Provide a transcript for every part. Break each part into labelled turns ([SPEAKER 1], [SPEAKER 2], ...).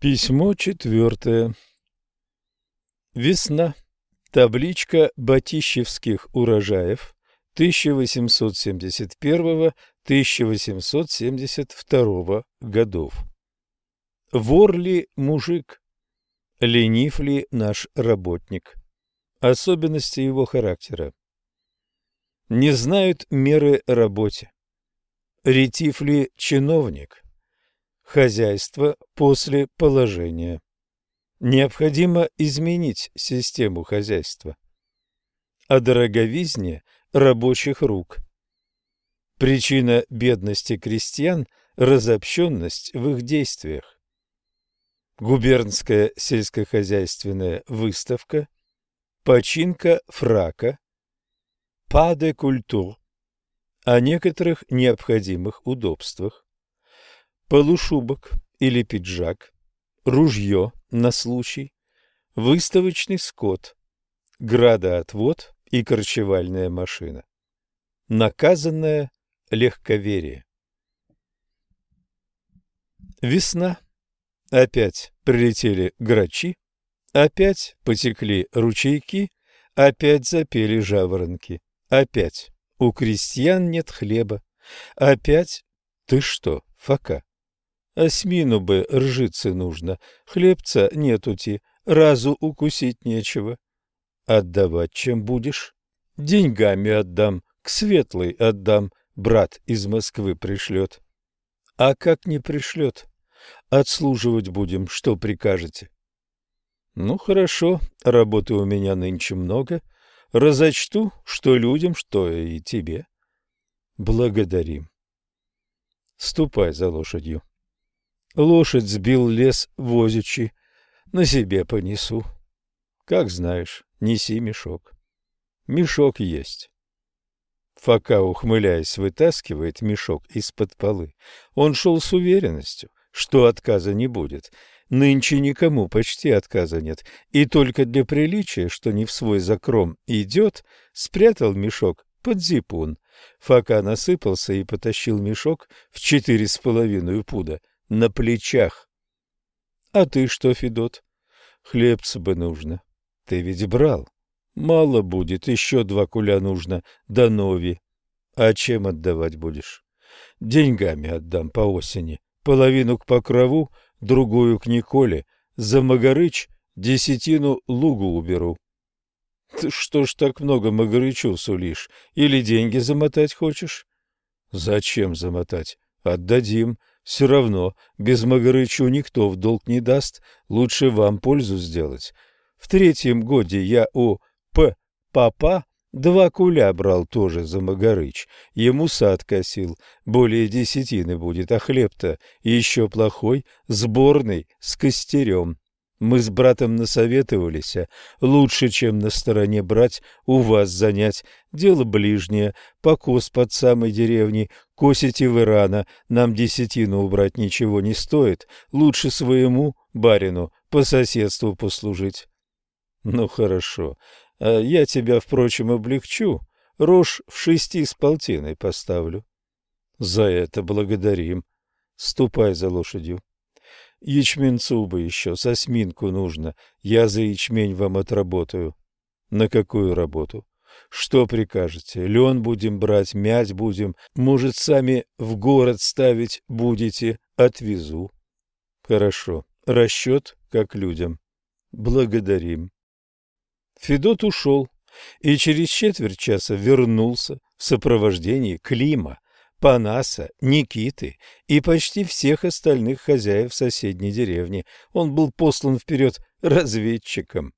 [SPEAKER 1] Письмо четвертое. Весна. Табличка Батищевских урожаев 1871-1872 годов. Вор ли мужик? Ленив ли наш работник? Особенности его характера. Не знают меры работе. Ретив ли чиновник? Хозяйство после положения. Необходимо изменить систему хозяйства. О дороговизне рабочих рук. Причина бедности крестьян – разобщенность в их действиях. Губернская сельскохозяйственная выставка, починка фрака, паде культур, о некоторых необходимых удобствах, полушубок или пиджак, ружье на случай, выставочный скот, градоотвод и корчевальная машина. Наказанное легковерие. Весна. Опять прилетели грачи, опять потекли ручейки, опять запели жаворонки, опять у крестьян нет хлеба, опять ты что, Фока? Осьмину бы ржицы нужно, хлебца нетути, разу укусить нечего. Отдавать чем будешь? Деньгами отдам, к светлой отдам, брат из Москвы пришлет. А как не пришлет? Отслуживать будем, что прикажете? Ну, хорошо, работы у меня нынче много. Разочту, что людям, что и тебе. Благодарим. Ступай за лошадью. Лошадь сбил лес возючи, на себе понесу. Как знаешь, неси мешок. Мешок есть. Фока, ухмыляясь, вытаскивает мешок из-под полы. Он шел с уверенностью, что отказа не будет. Нынче никому почти отказа нет, и только для приличия, что не в свой закром идет, спрятал мешок под зипун. Фока насыпался и потащил мешок в четыре с половиной пуда на плечах. А ты что, Федот? Хлебца бы нужно. Ты ведь брал. Мало будет, еще два куля нужно, до нови. А чем отдавать будешь? Деньгами отдам по осени. Половину к покрову, другую к Николе. За Магарыч десятину лугу уберу. Ты что ж так много Магарычу сулишь? Или деньги замотать хочешь? Зачем замотать? Отдадим. Все равно без Магарычу никто в долг не даст, лучше вам пользу сделать. В третьем годе я у П. Папа два куля брал тоже за Магарыч. Ему сад косил, более десятины будет, а хлеб-то еще плохой, сборный, с костерем. Мы с братом насоветовались, а лучше, чем на стороне брать, у вас занять. Дело ближнее, покос под самой деревней, косите вы рано, нам десятину убрать ничего не стоит, лучше своему барину по соседству послужить. Ну, хорошо, а я тебя, впрочем, облегчу, рожь в шести с полтиной поставлю. За это благодарим. Ступай за лошадью. Ячменцу бы еще, сосминку нужно. Я за ячмень вам отработаю. На какую работу? Что прикажете? Лен будем брать, мять будем. Может, сами в город ставить будете? Отвезу. Хорошо. Расчет, как людям. Благодарим. Федот ушел и через четверть часа вернулся в сопровождении Клима, Панаса, Никиты и почти всех остальных хозяев соседней деревни. Он был послан вперед разведчиком.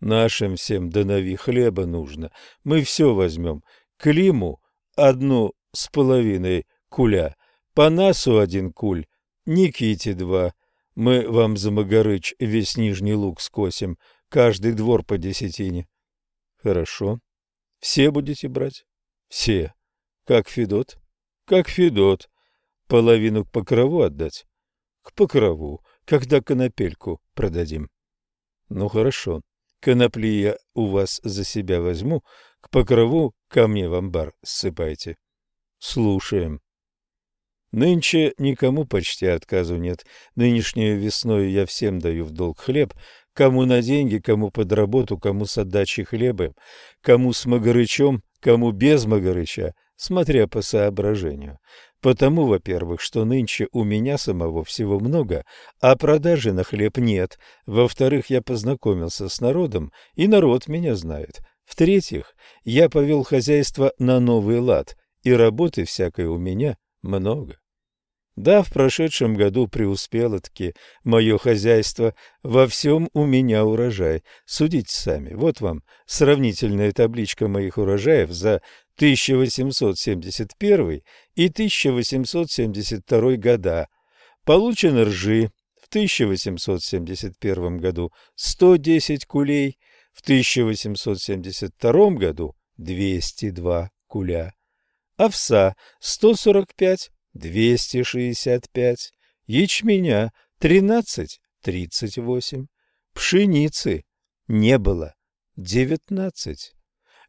[SPEAKER 1] Нашим всем донови хлеба нужно. Мы все возьмем. Климу одну с половиной куля, Панасу один куль, Никите два. Мы вам за Магарыч весь Нижний Луг скосим, каждый двор по десятине. Хорошо. Все будете брать? Все. Как Федот? Как Федот. Половину к покрову отдать? К покрову, когда конопельку продадим. Ну, хорошо. Конопли я у вас за себя возьму, к покрову ко мне в амбар ссыпайте. Слушаем. Нынче никому почти отказу нет. Нынешнюю весною я всем даю в долг хлеб, кому на деньги, кому под работу, кому с отдачей хлеба, кому с магарычом, кому без магарыча, смотря по соображению. Потому, во-первых, что нынче у меня самого всего много, а продажи на хлеб нет. Во-вторых, я познакомился с народом, и народ меня знает. В-третьих, я повел хозяйство на новый лад, и работы всякой у меня много. Да, в прошедшем году преуспело-таки мое хозяйство, во всем у меня урожай. Судите сами, вот вам сравнительная табличка моих урожаев за 1871 и 1872 года. Получено ржи. В 1871 году 110 кулей, в 1872 году 202 куля, овса 145, 265, ячменя 13, 38, пшеницы не было 19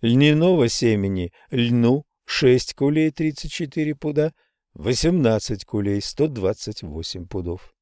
[SPEAKER 1] льняного семени льну 6 кулей 34 пуда, 18 кулей 128 пудов.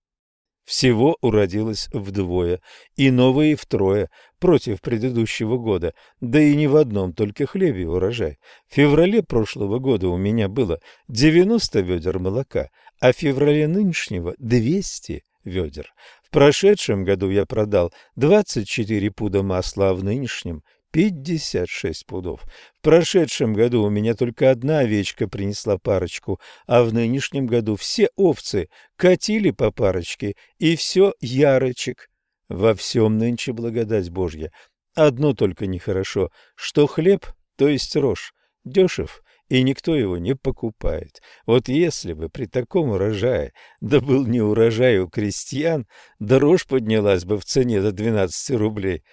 [SPEAKER 1] Всего уродилось вдвое, и новые втрое, против предыдущего года, да и не в одном только хлебе урожай. В феврале прошлого года у меня было 90 ведер молока, а в феврале нынешнего 200 ведер. В прошедшем году я продал 24 пуда масла, а в нынешнем Пятьдесят шесть пудов. В прошедшем году у меня только одна овечка принесла парочку, а в нынешнем году все овцы катили по парочке, и все ярочек. Во всем нынче благодать Божья. Одно только нехорошо, что хлеб, то есть рожь, дешев, и никто его не покупает. Вот если бы при таком урожае, да был не урожай у крестьян, да рожь поднялась бы в цене до двенадцати рублей,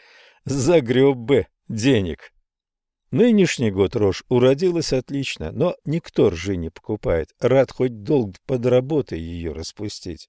[SPEAKER 1] загреб бы денег. Нынешний год рожь уродилась отлично, но никто ржи не покупает, рад хоть долг под работой ее распустить.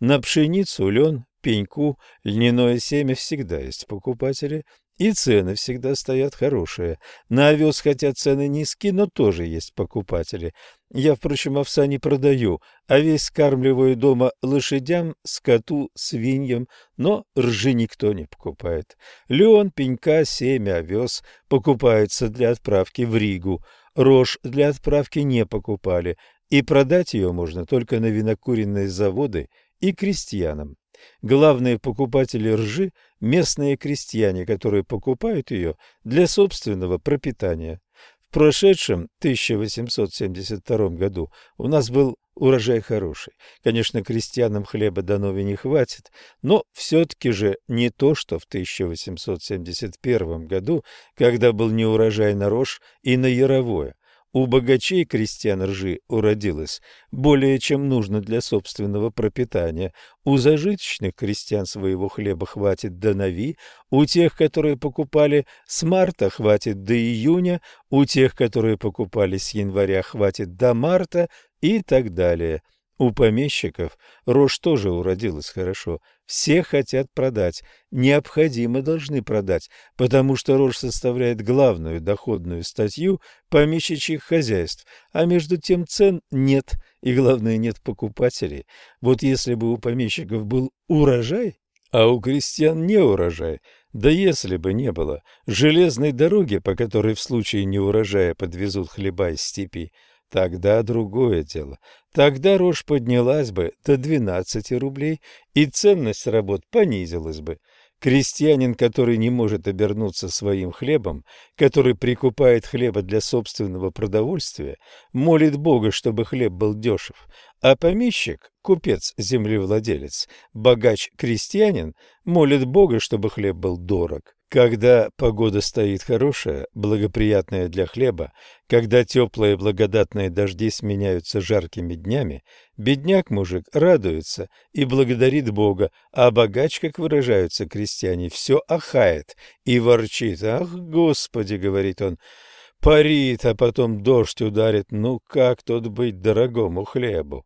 [SPEAKER 1] На пшеницу, лен, пеньку, льняное семя всегда есть покупатели, и цены всегда стоят хорошие. На овес хотя цены низкие, но тоже есть покупатели. Я, впрочем, овса не продаю, а весь скармливаю дома лошадям, скоту, свиньям, но ржи никто не покупает. Лен, пенька, семя, овес покупаются для отправки в Ригу. Рожь для отправки не покупали, и продать ее можно только на винокуренные заводы и крестьянам. Главные покупатели ржи – местные крестьяне, которые покупают ее для собственного пропитания. В прошедшем 1872 году у нас был урожай хороший. Конечно, крестьянам хлеба до нови не хватит, но все-таки же не то, что в 1871 году, когда был неурожай на рожь и на яровое. У богачей крестьян ржи уродилось более чем нужно для собственного пропитания. У зажиточных крестьян своего хлеба хватит до нови, у тех, которые покупали с марта, хватит до июня, у тех, которые покупали с января, хватит до марта и так далее. У помещиков рожь тоже уродилась хорошо. Все хотят продать, необходимо должны продать, потому что рожь составляет главную доходную статью помещичьих хозяйств, а между тем цен нет, и главное нет покупателей. Вот если бы у помещиков был урожай, а у крестьян не урожай, да если бы не было железной дороги, по которой в случае неурожая подвезут хлеба из степи, Тогда другое дело. Тогда рожь поднялась бы до 12 рублей, и ценность работ понизилась бы. Крестьянин, который не может обернуться своим хлебом, который прикупает хлеба для собственного продовольствия, молит Бога, чтобы хлеб был дешев, а помещик, купец-землевладелец, богач-крестьянин молит Бога, чтобы хлеб был дорог. Когда погода стоит хорошая, благоприятная для хлеба, когда теплые благодатные дожди сменяются жаркими днями, бедняк-мужик радуется и благодарит Бога, а богач, как выражаются крестьяне, все ахает и ворчит. «Ах, Господи!» — говорит он, — «парит, а потом дождь ударит, ну как тут быть дорогому хлебу?»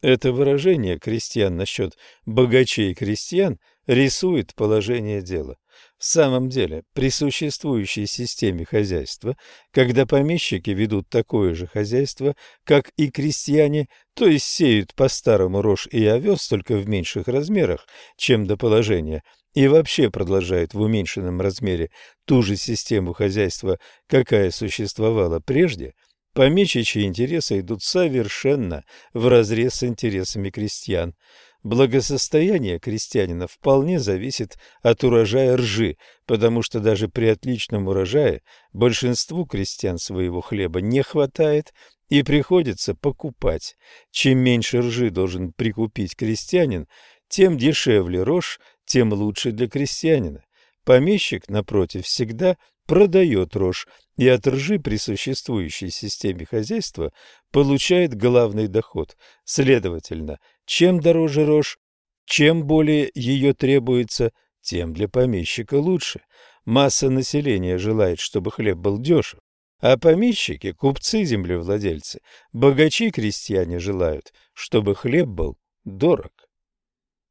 [SPEAKER 1] Это выражение крестьян насчет богачей крестьян рисует положение дела. В самом деле, при существующей системе хозяйства, когда помещики ведут такое же хозяйство, как и крестьяне, то есть сеют по-старому рожь и овес только в меньших размерах, чем до положения, и вообще продолжают в уменьшенном размере ту же систему хозяйства, какая существовала прежде, помещичьи интересы идут совершенно вразрез с интересами крестьян. Благосостояние крестьянина вполне зависит от урожая ржи, потому что даже при отличном урожае большинству крестьян своего хлеба не хватает и приходится покупать. Чем меньше ржи должен прикупить крестьянин, тем дешевле рожь, тем лучше для крестьянина. Помещик, напротив, всегда продает рожь и от ржи при существующей системе хозяйства получает главный доход. Следовательно, чем дороже рожь, чем более ее требуется, тем для помещика лучше. Масса населения желает, чтобы хлеб был дешев, а помещики, купцы, землевладельцы, богачи-крестьяне желают, чтобы хлеб был дорог.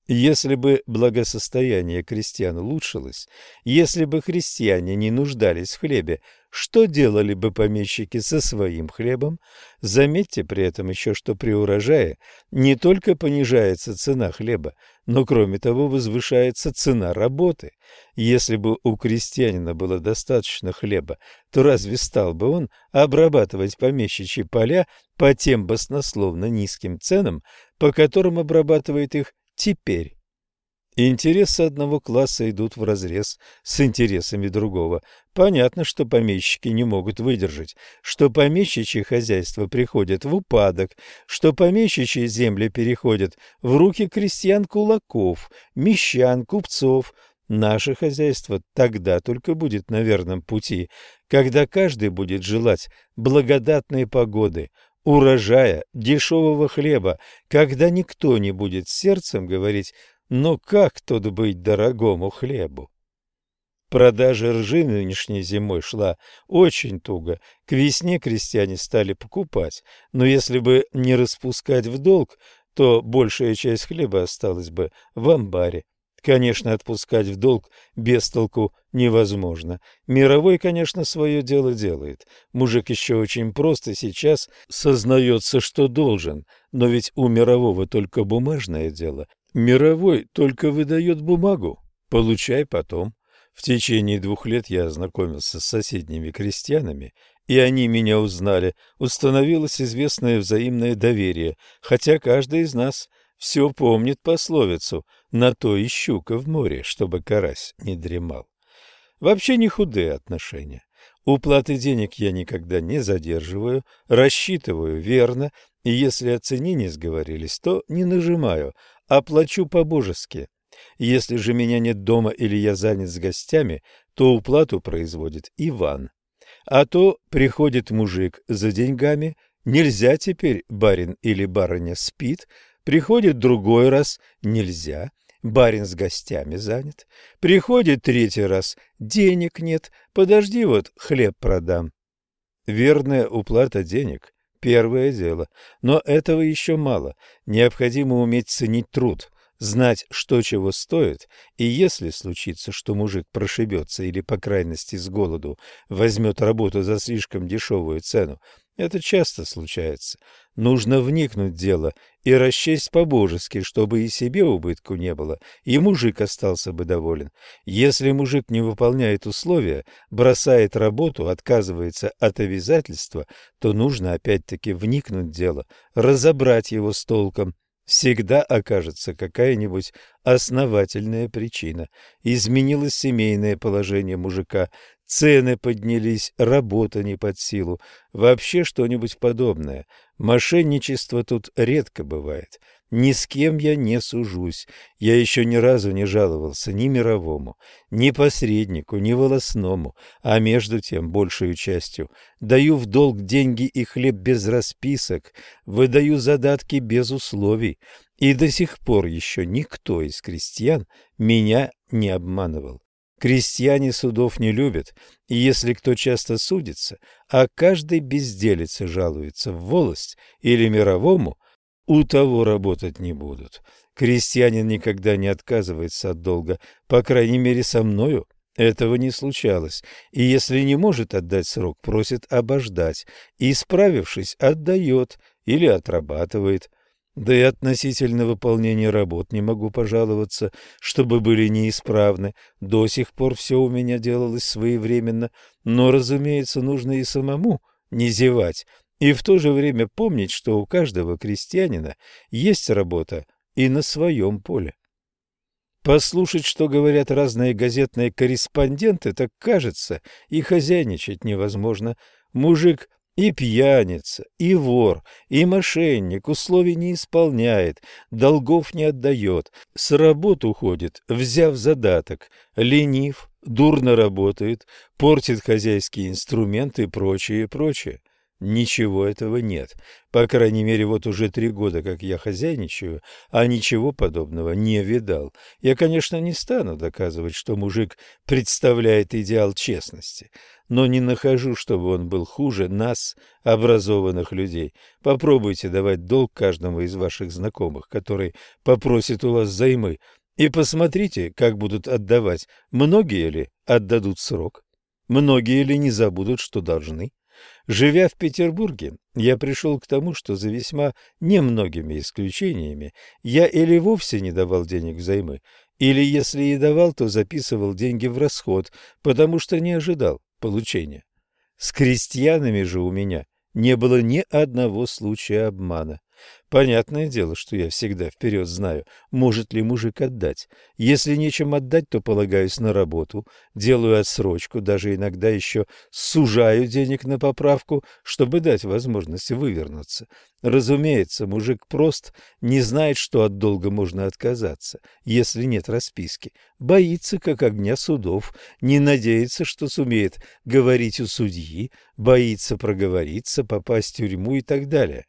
[SPEAKER 1] Если бы благосостояние крестьян улучшилось, если бы христиане не нуждались в хлебе, что делали бы помещики со своим хлебом? Заметьте при этом еще, что при урожае не только понижается цена хлеба, но кроме того возвышается цена работы. Если бы у крестьянина было достаточно хлеба, то разве стал бы он обрабатывать помещичьи поля по тем баснословно низким ценам, по которым обрабатывает их теперь. Интересы одного класса идут вразрез с интересами другого. Понятно, что помещики не могут выдержать, что помещичьи хозяйства приходят в упадок, что помещичьи земли переходят в руки крестьян-кулаков, мещан, купцов. Наше хозяйство тогда только будет на верном пути, когда каждый будет желать благодатной погоды, урожая, дешевого хлеба, когда никто не будет сердцем говорить «но как тут быть дорогому хлебу?» Продажа ржи нынешней зимой шла очень туго. К весне крестьяне стали покупать, но если бы не распускать в долг, то большая часть хлеба осталась бы в амбаре. Конечно, отпускать в долг без толку невозможно. Мировой, конечно, свое дело делает. Мужик еще очень просто сейчас сознается, что должен, но ведь у мирового только бумажное дело. Мировой только выдает бумагу. Получай потом. В течение двух лет я ознакомился с соседними крестьянами, и они меня узнали. Установилось известное взаимное доверие, хотя каждый из нас все помнит пословицу «на то и щука в море, чтобы карась не дремал». Вообще не худые отношения. Уплаты денег я никогда не задерживаю, рассчитываю верно, и если о цене не сговорились, то не нажимаю, а плачу по-божески. Если же меня нет дома или я занят с гостями, то уплату производит Иван. А то приходит мужик за деньгами, нельзя теперь барин или барыня спит, Приходит другой раз – нельзя, барин с гостями занят. Приходит третий раз – денег нет, подожди вот хлеб продам. Верная уплата денег – первое дело, но этого еще мало. Необходимо уметь ценить труд, знать, что чего стоит, и если случится, что мужик прошибется или, по крайности, с голоду возьмет работу за слишком дешевую цену, это часто случается. Нужно вникнуть в дело и расчесть по-божески, чтобы и себе убытку не было, и мужик остался бы доволен. Если мужик не выполняет условия, бросает работу, отказывается от обязательства, то нужно опять-таки вникнуть в дело, разобрать его с толком. Всегда окажется какая-нибудь основательная причина. Изменилось семейное положение мужика, Цены поднялись, работа не под силу, вообще что-нибудь подобное. Мошенничество тут редко бывает. Ни с кем я не сужусь. Я еще ни разу не жаловался ни мировому, ни посреднику, ни волосному, а между тем, большую частью, даю в долг деньги и хлеб без расписок, выдаю задатки без условий, и до сих пор еще никто из крестьян меня не обманывал. Крестьяне судов не любят, и если кто часто судится, а каждый безделице жалуется в волость или мировому, у того работать не будут. Крестьянин никогда не отказывается от долга, по крайней мере со мною Этого не случалось, и если не может отдать срок, просит обождать, и, справившись, отдает или отрабатывает. Да и относительно выполнения работ не могу пожаловаться, чтобы были неисправны. До сих пор все у меня делалось своевременно, но, разумеется, нужно и самому не зевать, и в то же время помнить, что у каждого крестьянина есть работа и на своем поле. Послушать, что говорят разные газетные корреспонденты, так кажется, и хозяйничать невозможно. Мужик и пьяница, и вор, и мошенник условий не исполняет, долгов не отдает, с работ уходит, взяв задаток, ленив, дурно работает, портит хозяйские инструменты и прочее, прочее. Ничего этого нет. По крайней мере, вот уже три года, как я хозяйничаю, а ничего подобного не видал. Я, конечно, не стану доказывать, что мужик представляет идеал честности, но не нахожу, чтобы он был хуже нас, образованных людей. Попробуйте давать долг каждому из ваших знакомых, который попросит у вас займы, и посмотрите, как будут отдавать. Многие ли отдадут срок? Многие ли не забудут, что должны? Живя в Петербурге, я пришел к тому, что за весьма немногими исключениями я или вовсе не давал денег взаймы, или, если и давал, то записывал деньги в расход, потому что не ожидал получения. С крестьянами же у меня не было ни одного случая обмана. Понятное дело, что я всегда вперед знаю, может ли мужик отдать. Если нечем отдать, то полагаюсь на работу, делаю отсрочку, даже иногда еще сужаю денег на поправку, чтобы дать возможность вывернуться. Разумеется, мужик прост, не знает, что от долга можно отказаться, если нет расписки. Боится, как огня судов, не надеется, что сумеет говорить у судьи, боится проговориться, попасть в тюрьму и так далее.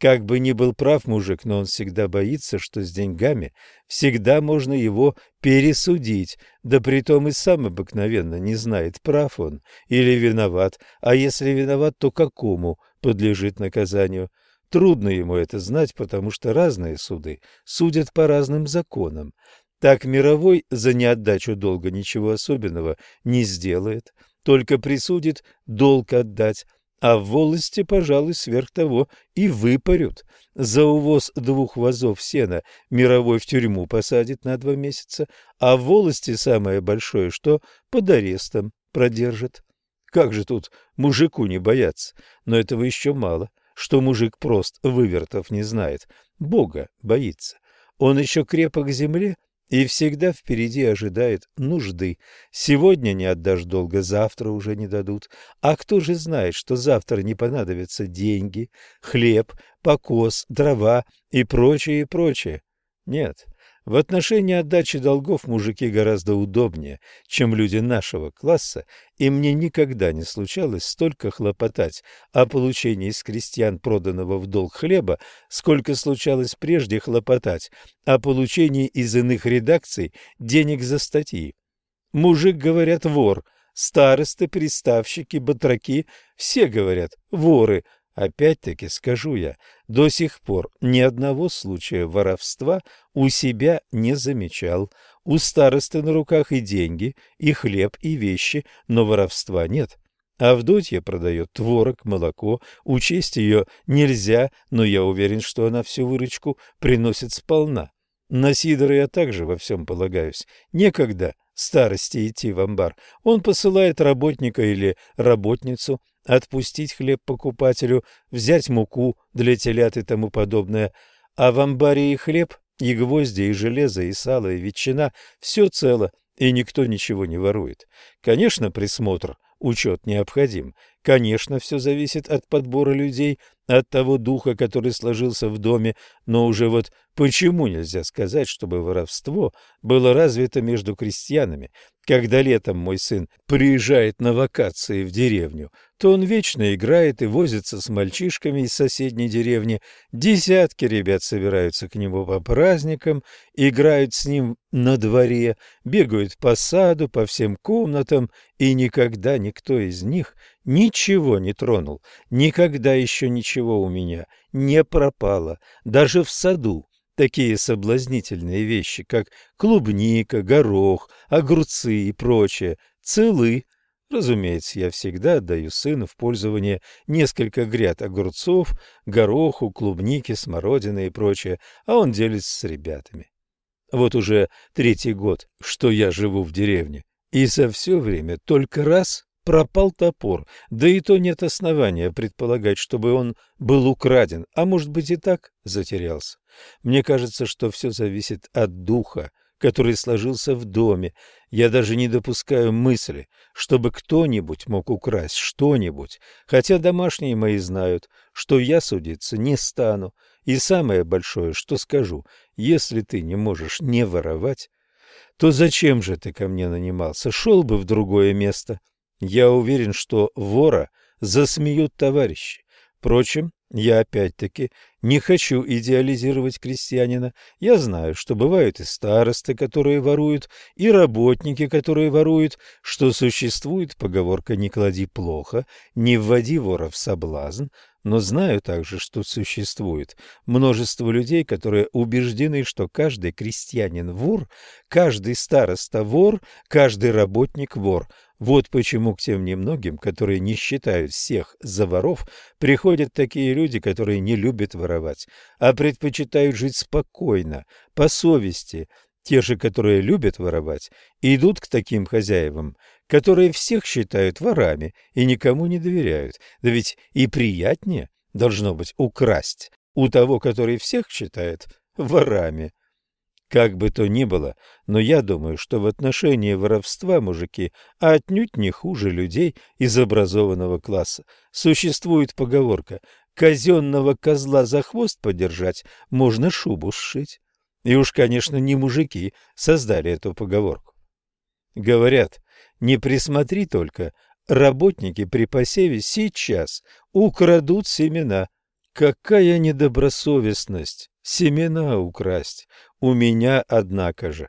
[SPEAKER 1] Как бы ни был прав мужик, но он всегда боится, что с деньгами всегда можно его пересудить, да притом и сам обыкновенно не знает, прав он или виноват, а если виноват, то какому подлежит наказанию. Трудно ему это знать, потому что разные суды судят по разным законам. Так мировой за неотдачу долга ничего особенного не сделает, только присудит долг отдать, а в волости, пожалуй, сверх того и выпарют. За увоз двух вазов сена мировой в тюрьму посадит на два месяца, а в волости самое большое, что под арестом продержит. Как же тут мужику не бояться? Но этого еще мало, что мужик прост, вывертов не знает, Бога боится. Он еще крепок к земле, и всегда впереди ожидает нужды. Сегодня не отдашь долго, завтра уже не дадут. А кто же знает, что завтра не понадобятся деньги, хлеб, покос, дрова и прочее, и прочее? Нет, в отношении отдачи долгов мужики гораздо удобнее, чем люди нашего класса, и мне никогда не случалось столько хлопотать о получении из крестьян проданного в долг хлеба, сколько случалось прежде хлопотать о получении из иных редакций денег за статьи. Мужик, говорят, вор, старосты, приставщики, батраки – все говорят воры – Опять-таки скажу я, до сих пор ни одного случая воровства у себя не замечал. У старосты на руках и деньги, и хлеб, и вещи, но воровства нет. Авдотья продает творог, молоко, учесть ее нельзя, но я уверен, что она всю выручку приносит сполна. На Сидора я также во всем полагаюсь. Некогда старости идти в амбар. Он посылает работника или работницу, отпустить хлеб покупателю, взять муку для телят и тому подобное. А в амбаре и хлеб, и гвозди, и железо, и сало, и ветчина – все цело, и никто ничего не ворует. Конечно, присмотр, учет необходим. Конечно, все зависит от подбора людей, от того духа, который сложился в доме, но уже вот почему нельзя сказать, чтобы воровство было развито между крестьянами, когда летом мой сын приезжает на вакации в деревню, то он вечно играет и возится с мальчишками из соседней деревни. Десятки ребят собираются к нему по праздникам, играют с ним на дворе, бегают по саду, по всем комнатам, и никогда никто из них ничего не тронул. Никогда еще ничего у меня не пропало, даже в саду такие соблазнительные вещи, как клубника, горох, огурцы и прочее, целы. Разумеется, я всегда отдаю сыну в пользование несколько гряд огурцов, гороху, клубники, смородины и прочее, а он делится с ребятами. Вот уже третий год, что я живу в деревне, и за все время только раз пропал топор, да и то нет основания предполагать, чтобы он был украден, а может быть и так затерялся. Мне кажется, что все зависит от духа, который сложился в доме. Я даже не допускаю мысли, чтобы кто-нибудь мог украсть что-нибудь, хотя домашние мои знают, что я судиться не стану. И самое большое, что скажу, если ты не можешь не воровать, то зачем же ты ко мне нанимался? Шел бы в другое место. Я уверен, что вора засмеют товарищи. Впрочем, я опять-таки не хочу идеализировать крестьянина. Я знаю, что бывают и старосты, которые воруют, и работники, которые воруют, что существует поговорка «не клади плохо», «не вводи вора в соблазн», но знаю также, что существует множество людей, которые убеждены, что каждый крестьянин вор, каждый староста вор, каждый работник вор. Вот почему к тем немногим, которые не считают всех за воров, приходят такие люди, которые не любят воровать, а предпочитают жить спокойно, по совести. Те же, которые любят воровать, идут к таким хозяевам, которые всех считают ворами и никому не доверяют. Да ведь и приятнее должно быть украсть у того, который всех считает ворами. Как бы то ни было, но я думаю, что в отношении воровства мужики отнюдь не хуже людей из образованного класса. Существует поговорка «казенного козла за хвост подержать, можно шубу сшить». И уж, конечно, не мужики создали эту поговорку. Говорят, не присмотри только, работники при посеве сейчас украдут семена. Какая недобросовестность! Семена украсть! У меня, однако же,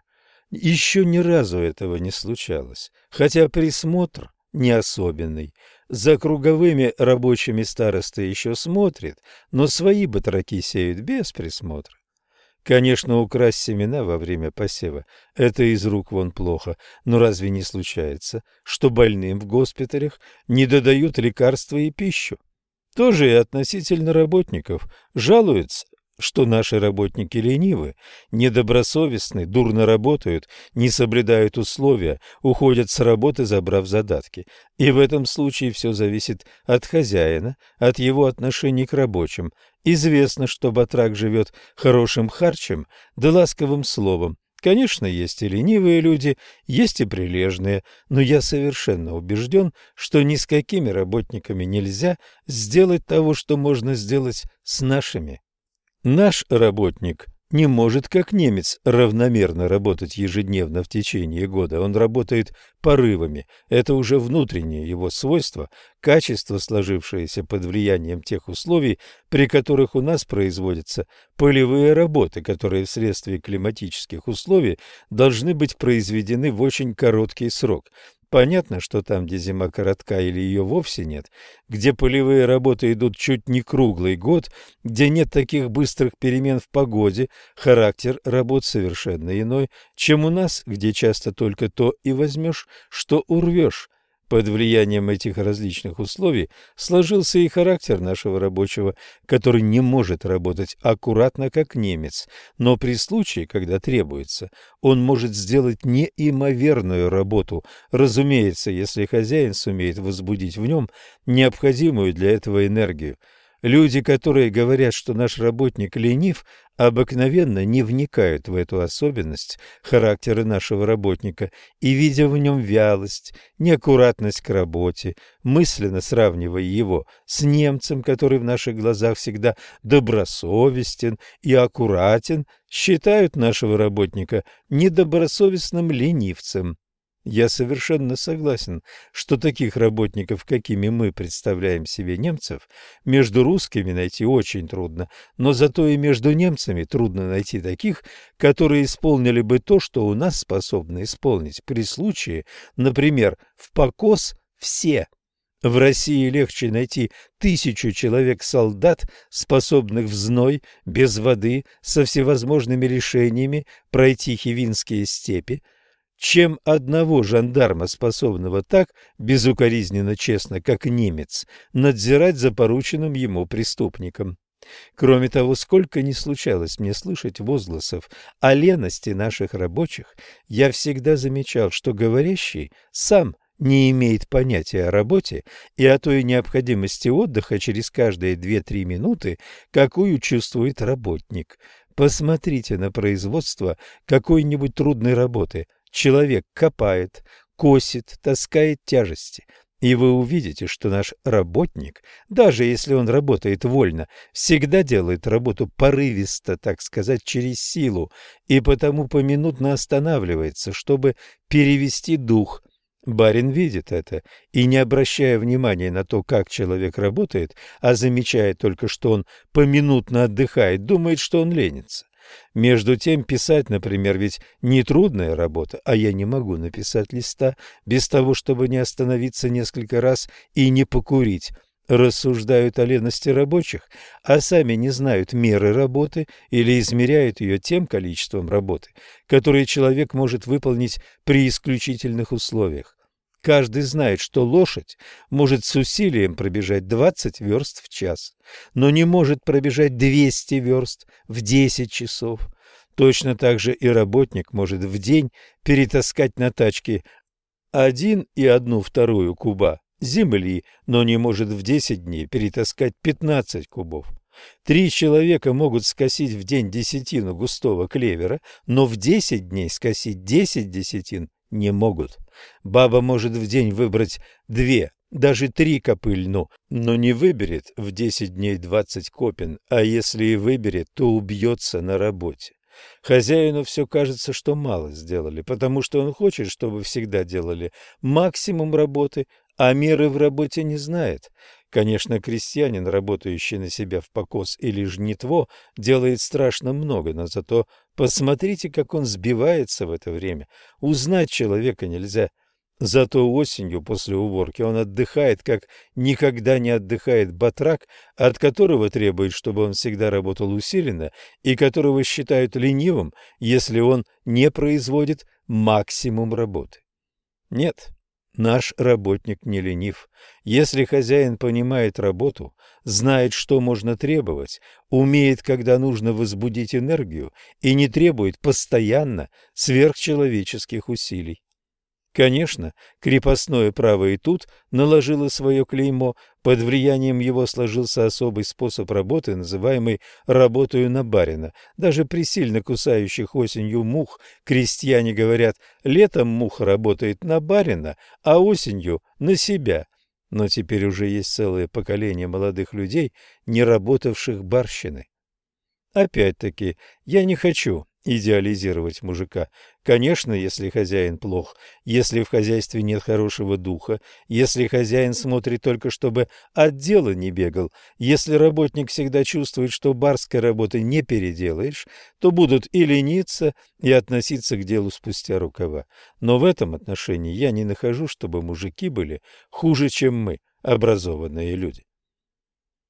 [SPEAKER 1] еще ни разу этого не случалось, хотя присмотр не особенный. За круговыми рабочими староста еще смотрит, но свои батраки сеют без присмотра. Конечно, украсть семена во время посева – это из рук вон плохо, но разве не случается, что больным в госпиталях не додают лекарства и пищу? Тоже и относительно работников. Жалуются, что наши работники ленивы, недобросовестны, дурно работают, не соблюдают условия, уходят с работы, забрав задатки. И в этом случае все зависит от хозяина, от его отношений к рабочим. Известно, что батрак живет хорошим харчем да ласковым словом. Конечно, есть и ленивые люди, есть и прилежные, но я совершенно убежден, что ни с какими работниками нельзя сделать того, что можно сделать с нашими. Наш работник не может, как немец, равномерно работать ежедневно в течение года. Он работает порывами. Это уже внутреннее его свойство, качество, сложившееся под влиянием тех условий, при которых у нас производятся полевые работы, которые вследствие климатических условий должны быть произведены в очень короткий срок. Понятно, что там, где зима коротка или ее вовсе нет, где полевые работы идут чуть не круглый год, где нет таких быстрых перемен в погоде, характер работ совершенно иной, чем у нас, где часто только то и возьмешь, что урвешь. Под влиянием этих различных условий сложился и характер нашего рабочего, который не может работать аккуратно, как немец, но при случае, когда требуется, он может сделать неимоверную работу, разумеется, если хозяин сумеет возбудить в нем необходимую для этого энергию. Люди, которые говорят, что наш работник ленив, обыкновенно не вникают в эту особенность характера нашего работника и, видя в нем вялость, неаккуратность к работе, мысленно сравнивая его с немцем, который в наших глазах всегда добросовестен и аккуратен, считают нашего работника недобросовестным ленивцем. Я совершенно согласен, что таких работников, какими мы представляем себе немцев, между русскими найти очень трудно, но зато и между немцами трудно найти таких, которые исполнили бы то, что у нас способны исполнить при случае, например, в покос все. В России легче найти тысячу человек-солдат, способных в зной, без воды, со всевозможными решениями пройти хивинские степи, чем одного жандарма, способного так безукоризненно честно, как немец, надзирать за порученным ему преступником. Кроме того, сколько ни случалось мне слышать возгласов о лености наших рабочих, я всегда замечал, что говорящий сам не имеет понятия о работе и о той необходимости отдыха через каждые две-три минуты, какую чувствует работник. Посмотрите на производство какой-нибудь трудной работы – Человек копает, косит, таскает тяжести. И вы увидите, что наш работник, даже если он работает вольно, всегда делает работу порывисто, так сказать, через силу, и потому поминутно останавливается, чтобы перевести дух. Барин видит это и, не обращая внимания на то, как человек работает, а замечая только, что он поминутно отдыхает, думает, что он ленится. Между тем писать, например, ведь не трудная работа, а я не могу написать листа без того, чтобы не остановиться несколько раз и не покурить. Рассуждают о лености рабочих, а сами не знают меры работы или измеряют ее тем количеством работы, которое человек может выполнить при исключительных условиях. Каждый знает, что лошадь может с усилием пробежать 20 верст в час, но не может пробежать 200 верст в 10 часов. Точно так же и работник может в день перетаскать на тачке один и одну вторую куба земли, но не может в 10 дней перетаскать 15 кубов. Три человека могут скосить в день десятину густого клевера, но в 10 дней скосить 10 десятин не могут. Баба может в день выбрать две, даже три копыльну, но не выберет в десять дней двадцать копин, а если и выберет, то убьется на работе. Хозяину все кажется, что мало сделали, потому что он хочет, чтобы всегда делали максимум работы, а меры в работе не знает. Конечно, крестьянин, работающий на себя в покос или жнитво, делает страшно много, но зато посмотрите, как он сбивается в это время. Узнать человека нельзя. Зато осенью после уборки он отдыхает, как никогда не отдыхает батрак, от которого требует, чтобы он всегда работал усиленно, и которого считают ленивым, если он не производит максимум работы. Нет, Наш работник не ленив. Если хозяин понимает работу, знает, что можно требовать, умеет, когда нужно возбудить энергию и не требует постоянно сверхчеловеческих усилий. Конечно, крепостное право и тут наложило свое клеймо, под влиянием его сложился особый способ работы, называемый «работаю на барина». Даже при сильно кусающих осенью мух крестьяне говорят «летом муха работает на барина, а осенью на себя». Но теперь уже есть целое поколение молодых людей, не работавших барщины. Опять-таки, я не хочу идеализировать мужика. Конечно, если хозяин плох, если в хозяйстве нет хорошего духа, если хозяин смотрит только, чтобы от дела не бегал, если работник всегда чувствует, что барской работы не переделаешь, то будут и лениться, и относиться к делу спустя рукава. Но в этом отношении я не нахожу, чтобы мужики были хуже, чем мы, образованные люди.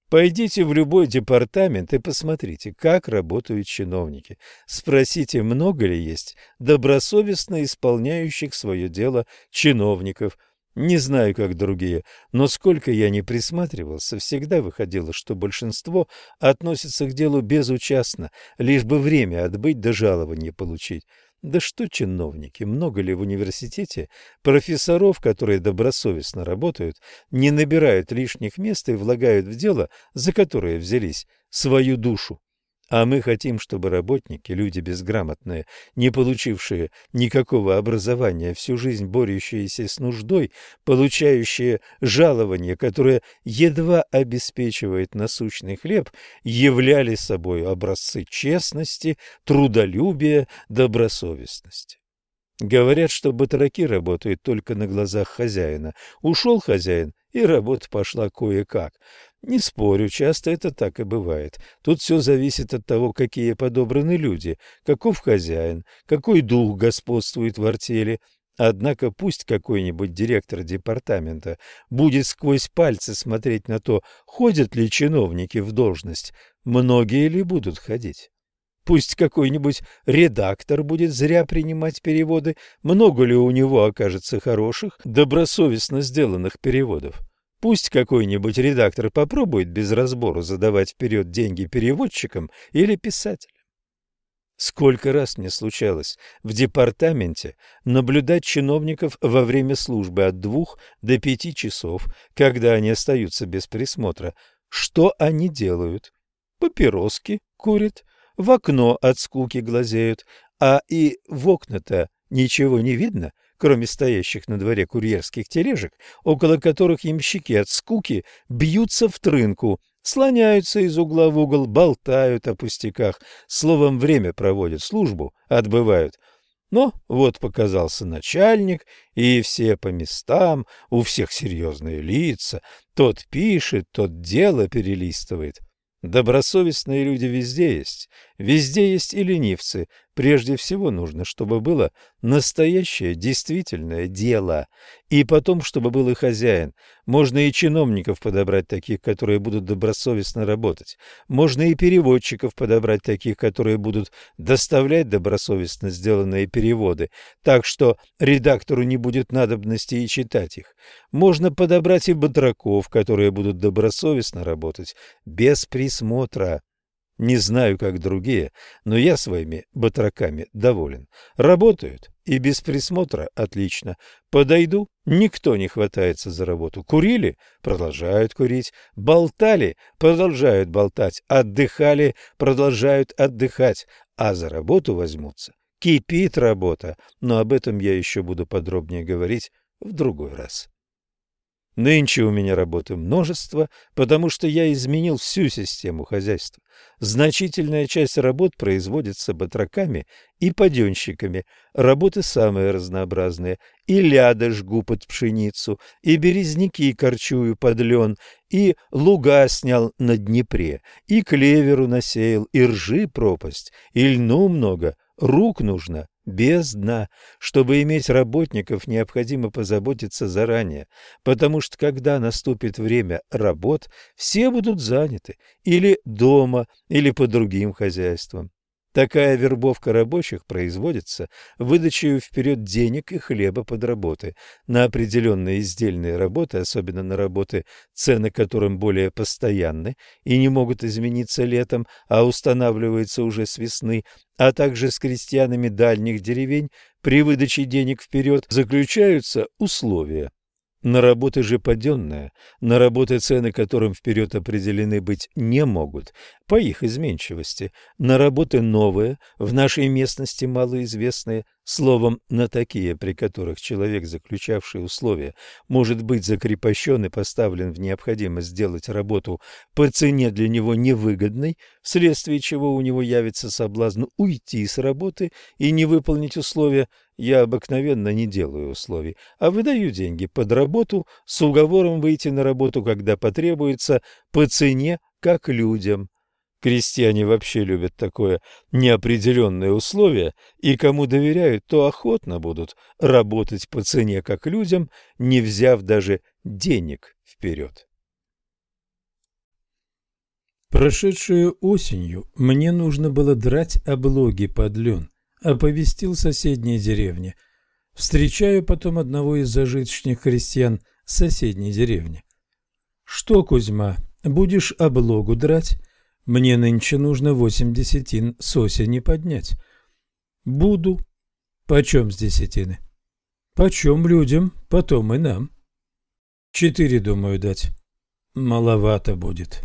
[SPEAKER 1] Пойдите в любой департамент и посмотрите, как работают чиновники. Спросите, много ли есть добросовестно исполняющих свое дело чиновников. Не знаю, как другие, но сколько я не присматривался, всегда выходило, что большинство относится к делу безучастно, лишь бы время отбыть до жалования получить. Да что чиновники, много ли в университете профессоров, которые добросовестно работают, не набирают лишних мест и влагают в дело, за которое взялись, свою душу? А мы хотим, чтобы работники, люди безграмотные, не получившие никакого образования, всю жизнь борющиеся с нуждой, получающие жалование, которое едва обеспечивает насущный хлеб, являли собой образцы честности, трудолюбия, добросовестности. Говорят, что батраки работают только на глазах хозяина. Ушел хозяин, и работа пошла кое-как. Не спорю, часто это так и бывает. Тут все зависит от того, какие подобраны люди, каков хозяин, какой дух господствует в артели. Однако пусть какой-нибудь директор департамента будет сквозь пальцы смотреть на то, ходят ли чиновники в должность, многие ли будут ходить. Пусть какой-нибудь редактор будет зря принимать переводы, много ли у него окажется хороших, добросовестно сделанных переводов. Пусть какой-нибудь редактор попробует без разбору задавать вперед деньги переводчикам или писателям. Сколько раз мне случалось в департаменте наблюдать чиновников во время службы от двух до пяти часов, когда они остаются без присмотра. Что они делают? Папироски курят, в окно от скуки глазеют, а и в окна-то ничего не видно, кроме стоящих на дворе курьерских тележек, около которых ямщики от скуки бьются в трынку, слоняются из угла в угол, болтают о пустяках, словом, время проводят, службу отбывают. Но вот показался начальник, и все по местам, у всех серьезные лица, тот пишет, тот дело перелистывает. Добросовестные люди везде есть, везде есть и ленивцы. Прежде всего нужно, чтобы было настоящее, действительное дело, и потом, чтобы был и хозяин. Можно и чиновников подобрать таких, которые будут добросовестно работать. Можно и переводчиков подобрать таких, которые будут доставлять добросовестно сделанные переводы, так что редактору не будет надобности и читать их. Можно подобрать и батраков, которые будут добросовестно работать, без присмотра. Не знаю, как другие, но я своими батраками доволен. Работают и без присмотра отлично. Подойду, никто не хватается за работу. Курили? Продолжают курить. Болтали? Продолжают болтать. Отдыхали? Продолжают отдыхать. А за работу возьмутся. Кипит работа, но об этом я еще буду подробнее говорить в другой раз. Нынче у меня работы множество, потому что я изменил всю систему хозяйства. Значительная часть работ производится батраками и паденщиками. Работы самые разнообразные. И ляда жгу под пшеницу, и березняки корчую под лен, и луга снял на Днепре, и клеверу насеял, и ржи пропасть, и льну много, рук нужно без дна. Чтобы иметь работников, необходимо позаботиться заранее, потому что когда наступит время работ, все будут заняты или дома, или по другим хозяйствам. Такая вербовка рабочих производится выдачей вперед денег и хлеба под работы. На определенные издельные работы, особенно на работы, цены которым более постоянны и не могут измениться летом, а устанавливаются уже с весны, а также с крестьянами дальних деревень, при выдаче денег вперед заключаются условия. На работы же паденные, на работы, цены которым вперед определены быть не могут, по их изменчивости, на работы новые, в нашей местности малоизвестные, словом, на такие, при которых человек, заключавший условия, может быть закрепощен и поставлен в необходимость сделать работу по цене для него невыгодной, вследствие чего у него явится соблазн уйти с работы и не выполнить условия, я обыкновенно не делаю условий, а выдаю деньги под работу с уговором выйти на работу, когда потребуется, по цене, как людям. Крестьяне вообще любят такое неопределенное условие, и кому доверяют, то охотно будут работать по цене, как людям, не взяв даже денег вперед.
[SPEAKER 2] Прошедшую осенью мне нужно было драть облоги под лен оповестил соседние деревни. Встречаю потом одного из зажиточных крестьян соседней деревни. «Что, Кузьма, будешь облогу драть? Мне нынче нужно восемь десятин с осени поднять». «Буду». «Почем с десятины?» «Почем людям, потом и нам». «Четыре, думаю, дать». «Маловато будет».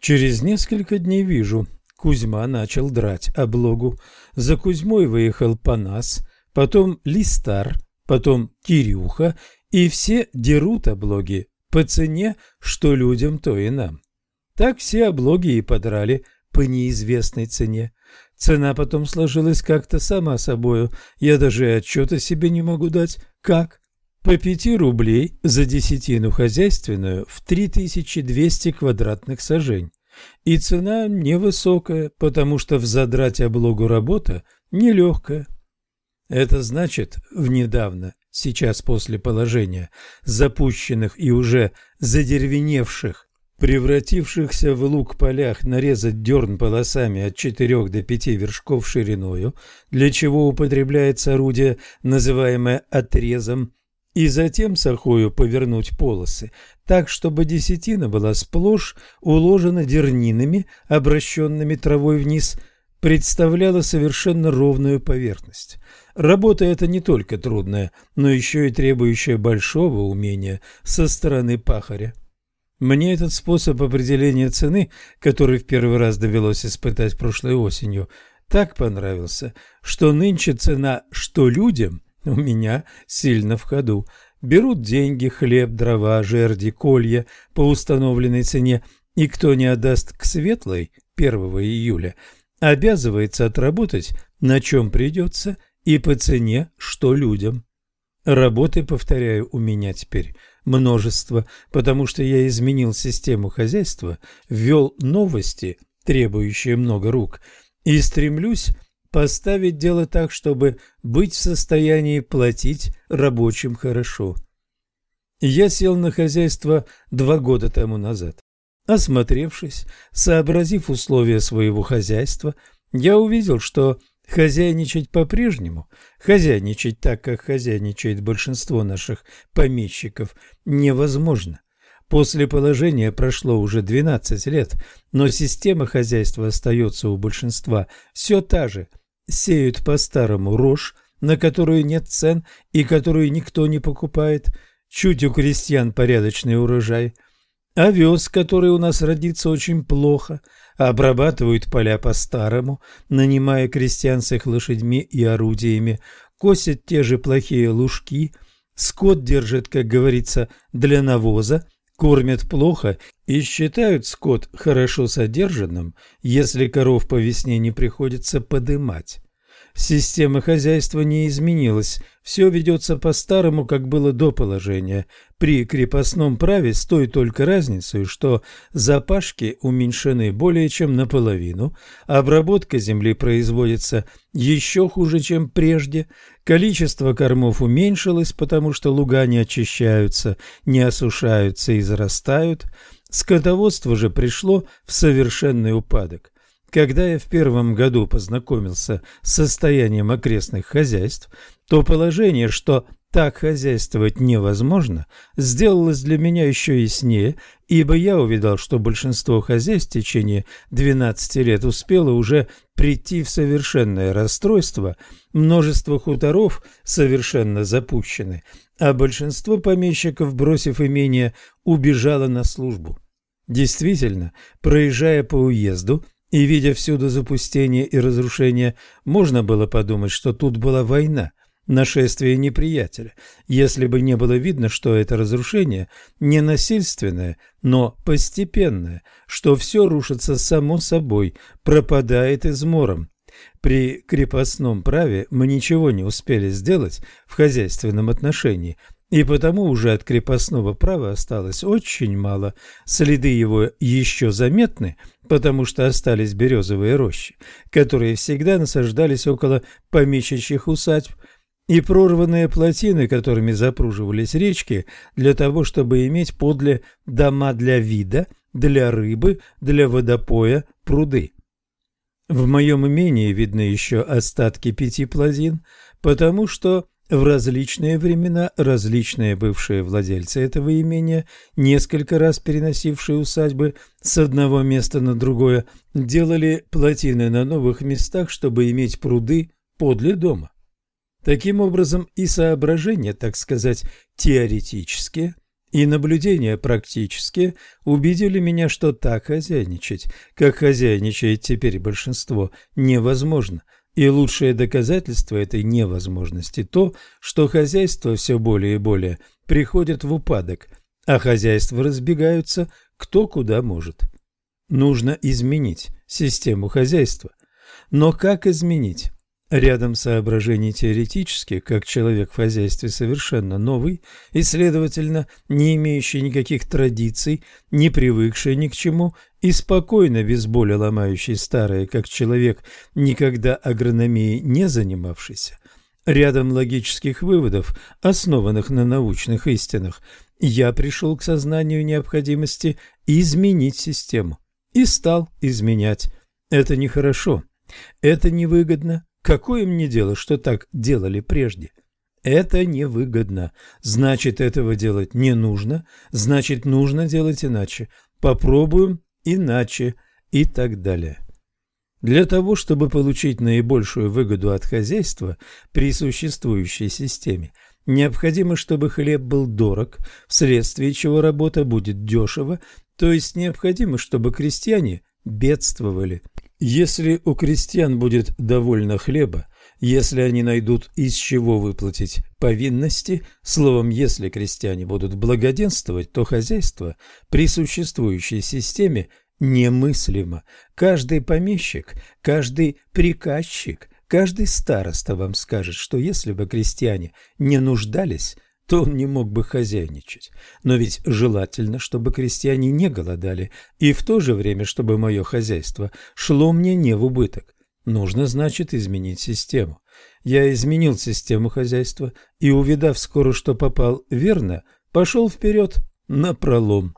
[SPEAKER 2] Через несколько дней вижу, Кузьма начал драть облогу. За Кузьмой выехал Панас, потом Листар, потом Кирюха, и все дерут облоги по цене, что людям, то и нам. Так все облоги и подрали по неизвестной цене. Цена потом сложилась как-то сама собою. Я даже отчета себе не могу дать. Как? По пяти рублей за десятину хозяйственную в 3200 квадратных сажень. И цена невысокая, потому что взадрать облогу работа нелегкая. Это значит, в недавно, сейчас после положения, запущенных и уже задеревеневших, превратившихся в лук полях нарезать дерн полосами от 4 до 5 вершков шириною, для чего употребляется орудие, называемое отрезом, и затем сахою повернуть полосы, так, чтобы десятина была сплошь уложена дернинами, обращенными травой вниз, представляла совершенно ровную поверхность. Работа эта не только трудная, но еще и требующая большого умения со стороны пахаря. Мне этот способ определения цены, который в первый раз довелось испытать прошлой осенью, так понравился, что нынче цена «что людям» у меня сильно в ходу. Берут деньги, хлеб, дрова, жерди, колья по установленной цене, и кто не отдаст к светлой 1 июля, обязывается отработать, на чем придется, и по цене, что людям. Работы, повторяю, у меня теперь множество, потому что я изменил систему хозяйства, ввел новости, требующие много рук, и стремлюсь поставить дело так, чтобы быть в состоянии платить рабочим хорошо. Я сел на хозяйство два года тому назад. Осмотревшись, сообразив условия своего хозяйства, я увидел, что хозяйничать по-прежнему, хозяйничать так, как хозяйничает большинство наших помещиков, невозможно. После положения прошло уже 12 лет, но система хозяйства остается у большинства. Все та же – сеют по-старому рожь, на которую нет цен и которую никто не покупает, чуть у крестьян порядочный урожай, овес, который у нас родится очень плохо, обрабатывают поля по-старому, нанимая крестьян с их лошадьми и орудиями, косят те же плохие лужки, скот держат, как говорится, для навоза, кормят плохо и считают скот хорошо содержанным, если коров по весне не приходится подымать. Система хозяйства не изменилась, все ведется по-старому, как было до положения. При крепостном праве с той только разницей, что запашки уменьшены более чем наполовину, обработка земли производится еще хуже, чем прежде, количество кормов уменьшилось, потому что луга не очищаются, не осушаются и зарастают, скотоводство же пришло в совершенный упадок. Когда я в первом году познакомился с состоянием окрестных хозяйств, то положение, что так хозяйствовать невозможно, сделалось для меня еще яснее, ибо я увидал, что большинство хозяйств в течение 12 лет успело уже прийти в совершенное расстройство, множество хуторов совершенно запущены, а большинство помещиков, бросив имение, убежало на службу. Действительно, проезжая по уезду, и, видя всюду запустение и разрушение, можно было подумать, что тут была война, нашествие неприятеля, если бы не было видно, что это разрушение не насильственное, но постепенное, что все рушится само собой, пропадает измором. При крепостном праве мы ничего не успели сделать в хозяйственном отношении, и потому уже от крепостного права осталось очень мало, следы его еще заметны, потому что остались березовые рощи, которые всегда насаждались около помещичьих усадьб, и прорванные плотины, которыми запруживались речки, для того, чтобы иметь подле дома для вида, для рыбы, для водопоя, пруды. В моем имении видны еще остатки пяти плотин, потому что в различные времена различные бывшие владельцы этого имения, несколько раз переносившие усадьбы с одного места на другое, делали плотины на новых местах, чтобы иметь пруды подле дома. Таким образом, и соображения, так сказать, теоретические, и наблюдения практические убедили меня, что так хозяйничать, как хозяйничает теперь большинство, невозможно – и лучшее доказательство этой невозможности то, что хозяйство все более и более приходит в упадок, а хозяйства разбегаются кто куда может. Нужно изменить систему хозяйства. Но как изменить? Рядом соображений теоретических, как человек в хозяйстве совершенно новый и, следовательно, не имеющий никаких традиций, не привыкший ни к чему и спокойно, без боли ломающий старое, как человек, никогда агрономией не занимавшийся, рядом логических выводов, основанных на научных истинах, я пришел к сознанию необходимости изменить систему и стал изменять. Это нехорошо, это невыгодно. Какое мне дело, что так делали прежде? Это невыгодно. Значит, этого делать не нужно. Значит, нужно делать иначе. Попробуем иначе и так далее. Для того, чтобы получить наибольшую выгоду от хозяйства при существующей системе, необходимо, чтобы хлеб был дорог, вследствие чего работа будет дешево, то есть необходимо, чтобы крестьяне бедствовали. Если у крестьян будет довольно хлеба, если они найдут из чего выплатить повинности, словом, если крестьяне будут благоденствовать, то хозяйство при существующей системе немыслимо. Каждый помещик, каждый приказчик, каждый староста вам скажет, что если бы крестьяне не нуждались, то он не мог бы хозяйничать. Но ведь желательно, чтобы крестьяне не голодали, и в то же время, чтобы мое хозяйство шло мне не в убыток. Нужно, значит, изменить систему. Я изменил систему хозяйства и, увидав скоро, что попал верно, пошел вперед на пролом.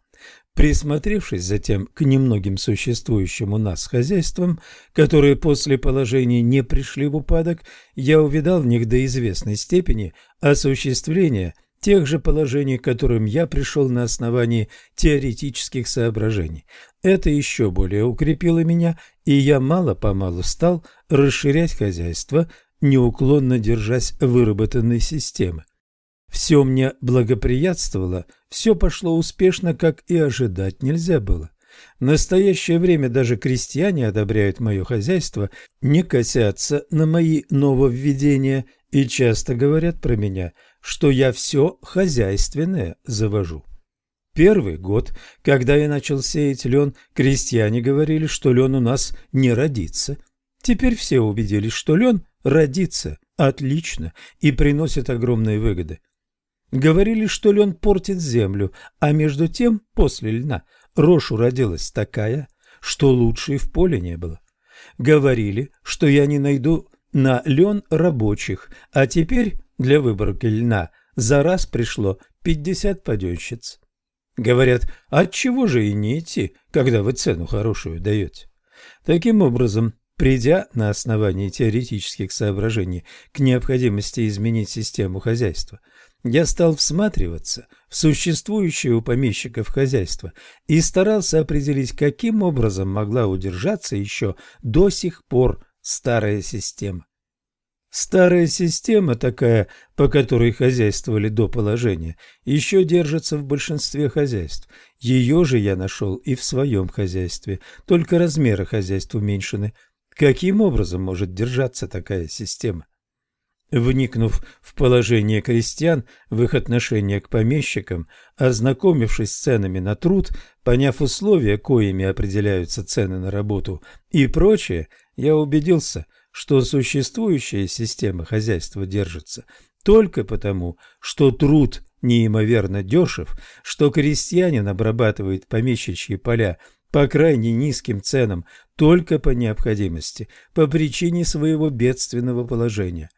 [SPEAKER 2] Присмотревшись затем к немногим существующим у нас хозяйствам, которые после положения не пришли в упадок, я увидал в них до известной степени осуществление тех же положений, к которым я пришел на основании теоретических соображений. Это еще более укрепило меня, и я мало-помалу стал расширять хозяйство, неуклонно держась выработанной системы. Все мне благоприятствовало, все пошло успешно, как и ожидать нельзя было. В настоящее время даже крестьяне одобряют мое хозяйство, не косятся на мои нововведения и часто говорят про меня, что я все хозяйственное завожу. Первый год, когда я начал сеять лен, крестьяне говорили, что лен у нас не родится. Теперь все убедились, что лен родится отлично и приносит огромные выгоды. Говорили, что лен портит землю, а между тем, после льна, рожь уродилась такая, что лучше и в поле не было. Говорили, что я не найду на лен рабочих, а теперь для выборки льна за раз пришло пятьдесят паденщиц. Говорят, отчего же и не идти, когда вы цену хорошую даете? Таким образом, придя на основании теоретических соображений к необходимости изменить систему хозяйства, я стал всматриваться в существующее у помещиков хозяйство и старался определить, каким образом могла удержаться еще до сих пор старая система. Старая система, такая, по которой хозяйствовали до положения, еще держится в большинстве хозяйств. Ее же я нашел и в своем хозяйстве, только размеры хозяйств уменьшены. Каким образом может держаться такая система? Вникнув в положение крестьян, в их отношение к помещикам, ознакомившись с ценами на труд, поняв условия, коими определяются цены на работу и прочее, я убедился – что существующая система хозяйства держится только потому, что труд неимоверно дешев, что крестьянин обрабатывает помещичьи поля по крайне низким ценам только по необходимости, по причине своего бедственного положения.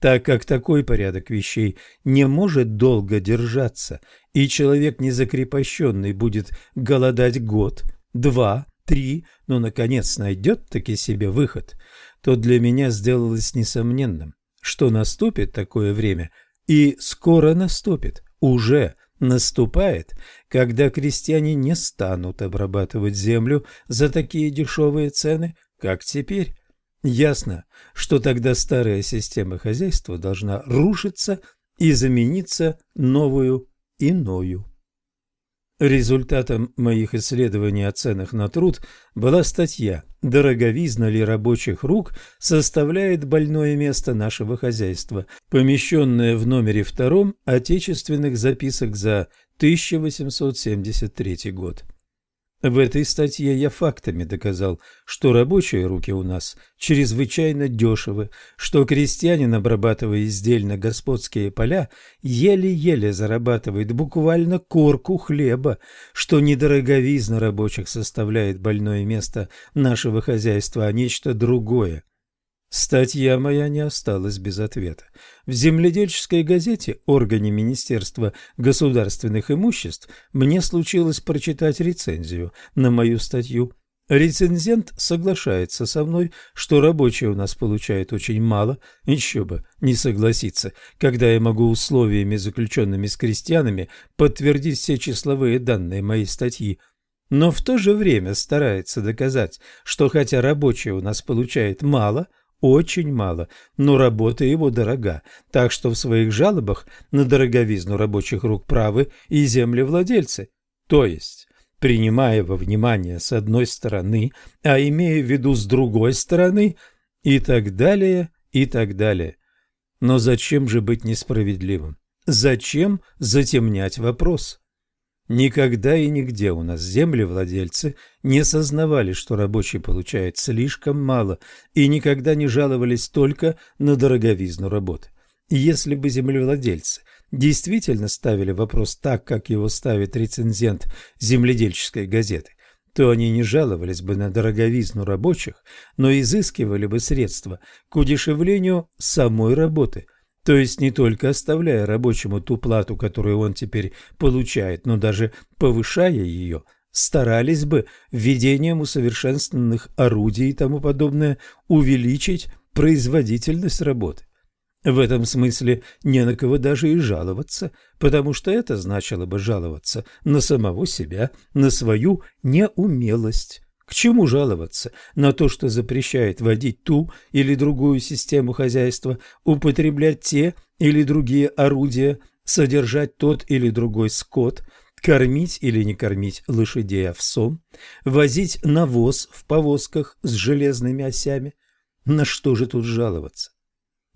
[SPEAKER 2] Так как такой порядок вещей не может долго держаться, и человек незакрепощенный будет голодать год, два, три, но, наконец, найдет таки себе выход – то для меня сделалось несомненным, что наступит такое время, и скоро наступит, уже наступает, когда крестьяне не станут обрабатывать землю за такие дешевые цены, как теперь. Ясно, что тогда старая система хозяйства должна рушиться и замениться новую иною. Результатом моих исследований о ценах на труд была статья «Дороговизна ли рабочих рук составляет больное место нашего хозяйства», помещенная в номере втором отечественных записок за 1873 год. В этой статье я фактами доказал, что рабочие руки у нас чрезвычайно дешевы, что крестьянин, обрабатывая издельно господские поля, еле-еле зарабатывает буквально корку хлеба, что недороговизна рабочих составляет больное место нашего хозяйства, а нечто другое. Статья моя не осталась без ответа. В земледельческой газете, органе Министерства государственных имуществ, мне случилось прочитать рецензию на мою статью. Рецензент соглашается со мной, что рабочие у нас получают очень мало, еще бы не согласиться, когда я могу условиями, заключенными с крестьянами, подтвердить все числовые данные моей статьи но в то же время старается доказать, что хотя рабочий у нас получает мало, очень мало, но работа его дорога, так что в своих жалобах на дороговизну рабочих рук правы и землевладельцы. То есть, принимая во внимание с одной стороны, а имея в виду с другой стороны, и так далее, и так далее. Но зачем же быть несправедливым? Зачем затемнять вопрос? Никогда и нигде у нас землевладельцы не сознавали, что рабочий получает слишком мало, и никогда не жаловались только на дороговизну работы. Если бы землевладельцы действительно ставили вопрос так, как его ставит рецензент земледельческой газеты, то они не жаловались бы на дороговизну рабочих, но изыскивали бы средства к удешевлению самой работы – то есть не только оставляя рабочему ту плату, которую он теперь получает, но даже повышая ее, старались бы введением усовершенствованных орудий и тому подобное увеличить производительность работы. В этом смысле не на кого даже и жаловаться, потому что это значило бы жаловаться на самого себя, на свою неумелость. К чему жаловаться на то, что запрещает водить ту или другую систему хозяйства, употреблять те или другие орудия, содержать тот или другой скот, кормить или не кормить лошадей овсом, возить навоз в повозках с железными осями? На что же тут жаловаться?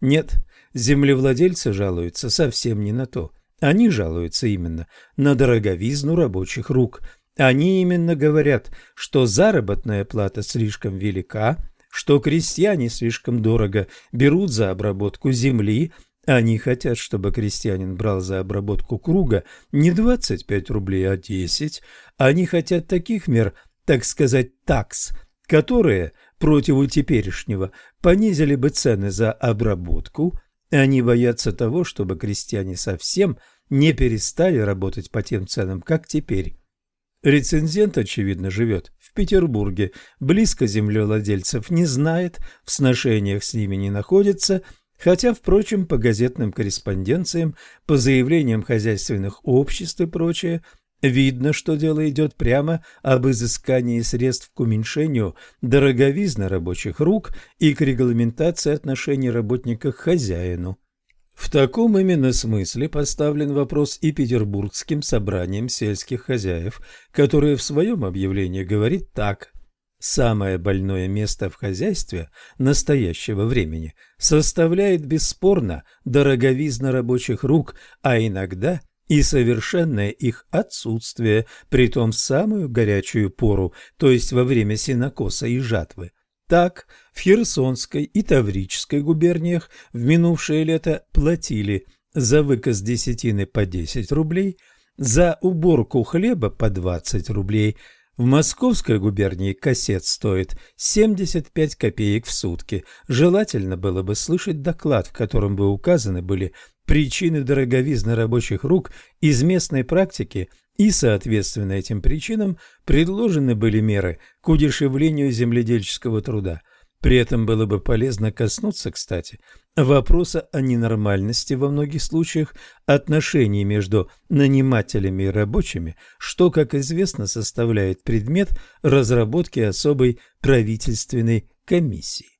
[SPEAKER 2] Нет, землевладельцы жалуются совсем не на то. Они жалуются именно на дороговизну рабочих рук – они именно говорят, что заработная плата слишком велика, что крестьяне слишком дорого берут за обработку земли, они хотят, чтобы крестьянин брал за обработку круга не 25 рублей, а 10. Они хотят таких мер, так сказать, такс, которые против теперешнего понизили бы цены за обработку. Они боятся того, чтобы крестьяне совсем не перестали работать по тем ценам, как теперь. Рецензент, очевидно, живет в Петербурге, близко землевладельцев не знает, в сношениях с ними не находится, хотя, впрочем, по газетным корреспонденциям, по заявлениям хозяйственных обществ и прочее, видно, что дело идет прямо об изыскании средств к уменьшению дороговизны рабочих рук и к регламентации отношений работника к хозяину. В таком именно смысле поставлен вопрос и Петербургским собранием сельских хозяев, которое в своем объявлении говорит так. Самое больное место в хозяйстве настоящего времени составляет бесспорно дороговизна рабочих рук, а иногда и совершенное их отсутствие, притом в самую горячую пору, то есть во время сенокоса и жатвы. Так, в Херсонской и Таврической губерниях в минувшее лето платили за выказ десятины по 10 рублей, за уборку хлеба по 20 рублей. В Московской губернии кассет стоит 75 копеек в сутки. Желательно было бы слышать доклад, в котором бы указаны были причины дороговизны рабочих рук из местной практики и, соответственно этим причинам, предложены были меры к удешевлению земледельческого труда. При этом было бы полезно коснуться, кстати, вопроса о ненормальности во многих случаях отношений между нанимателями и рабочими, что, как известно, составляет предмет разработки особой правительственной комиссии.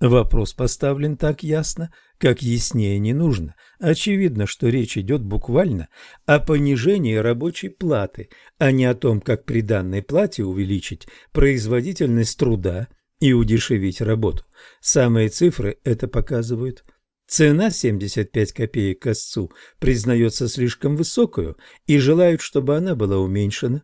[SPEAKER 2] Вопрос поставлен так ясно, как яснее не нужно. Очевидно, что речь идет буквально о понижении рабочей платы, а не о том, как при данной плате увеличить производительность труда и удешевить работу. Самые цифры это показывают. Цена 75 копеек косцу признается слишком высокую и желают, чтобы она была уменьшена.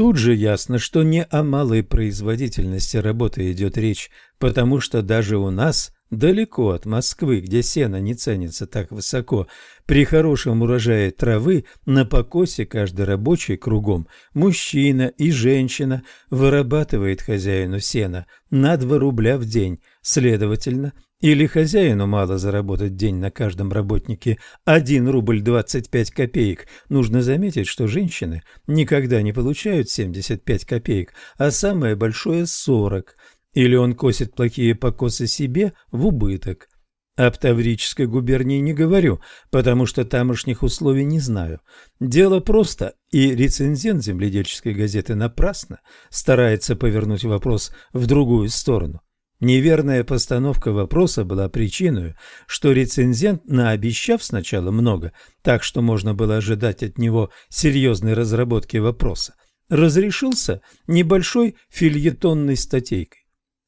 [SPEAKER 2] Тут же ясно, что не о малой производительности работы идет речь, потому что даже у нас далеко от Москвы, где сено не ценится так высоко, при хорошем урожае травы на покосе каждый рабочий кругом, мужчина и женщина, вырабатывает хозяину сена на 2 рубля в день. Следовательно, или хозяину мало заработать день на каждом работнике 1 рубль 25 копеек. Нужно заметить, что женщины никогда не получают 75 копеек, а самое большое 40. Или он косит плохие покосы себе в убыток. Об Таврической губернии не говорю, потому что тамошних условий не знаю. Дело просто, и рецензент земледельческой газеты напрасно старается повернуть вопрос в другую сторону. Неверная постановка вопроса была причиной, что рецензент, наобещав сначала много, так что можно было ожидать от него серьезной разработки вопроса, разрешился небольшой фильетонной статейкой.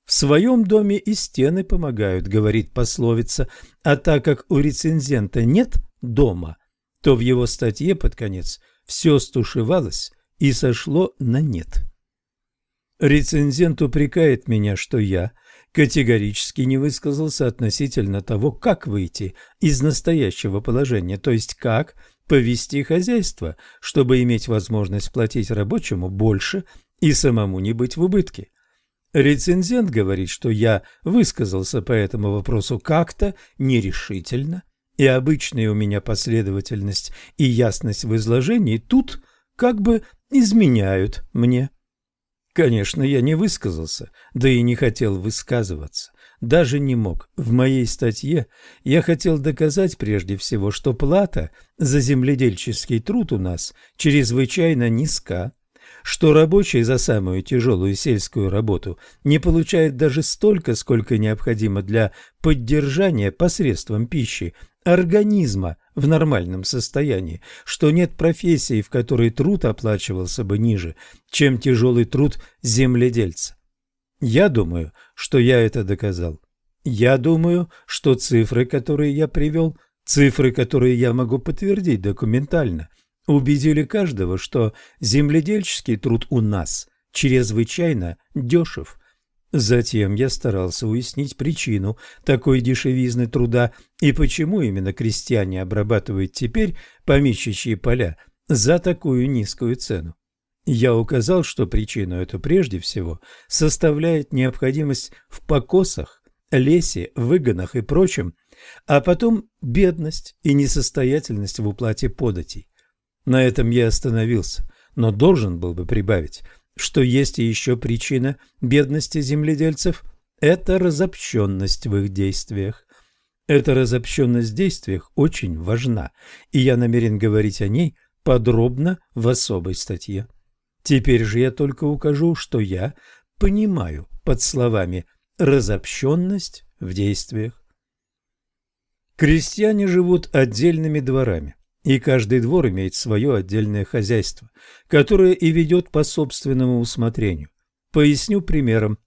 [SPEAKER 2] В своем доме и стены помогают, говорит пословица, а так как у рецензента нет дома, то в его статье под конец все стушевалось и сошло на нет. Рецензент упрекает меня, что я категорически не высказался относительно того, как выйти из настоящего положения, то есть как повести хозяйство, чтобы иметь возможность платить рабочему больше и самому не быть в убытке. Рецензент говорит, что я высказался по этому вопросу как-то нерешительно, и обычная у меня последовательность и ясность в изложении тут как бы изменяют мне. Конечно, я не высказался, да и не хотел высказываться. Даже не мог. В моей статье я хотел доказать прежде всего, что плата за земледельческий труд у нас чрезвычайно низка, что рабочий за самую тяжелую сельскую работу не получает даже столько, сколько необходимо для поддержания посредством пищи организма в нормальном состоянии, что нет профессии, в которой труд оплачивался бы ниже, чем тяжелый труд земледельца. Я думаю, что я это доказал. Я думаю, что цифры, которые я привел, цифры, которые я могу подтвердить документально – убедили каждого, что земледельческий труд у нас чрезвычайно дешев. Затем я старался уяснить причину такой дешевизны труда и почему именно крестьяне обрабатывают теперь помещичьи поля за такую низкую цену. Я указал, что причину эту прежде всего составляет необходимость в покосах, лесе, выгонах и прочем, а потом бедность и несостоятельность в уплате податей. На этом я остановился, но должен был бы прибавить, что есть и еще причина бедности земледельцев – это разобщенность в их действиях. Эта разобщенность в действиях очень важна, и я намерен говорить о ней подробно в особой статье. Теперь же я только укажу, что я понимаю под словами «разобщенность в действиях». Крестьяне живут отдельными дворами и каждый двор имеет свое отдельное хозяйство, которое и ведет по собственному усмотрению. Поясню примером.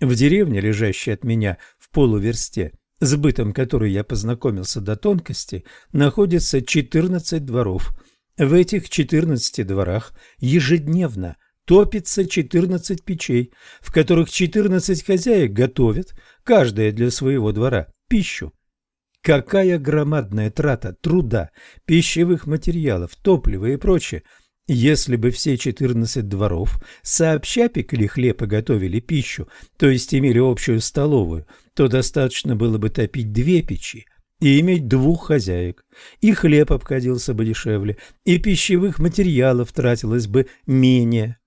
[SPEAKER 2] В деревне, лежащей от меня в полуверсте, с бытом которой я познакомился до тонкости, находится 14 дворов. В этих 14 дворах ежедневно топится 14 печей, в которых 14 хозяек готовят, каждая для своего двора, пищу. Какая громадная трата труда, пищевых материалов, топлива и прочее. Если бы все 14 дворов сообща пекли хлеб и готовили пищу, то есть имели общую столовую, то достаточно было бы топить две печи и иметь двух хозяек. И хлеб обходился бы дешевле, и пищевых материалов тратилось бы менее.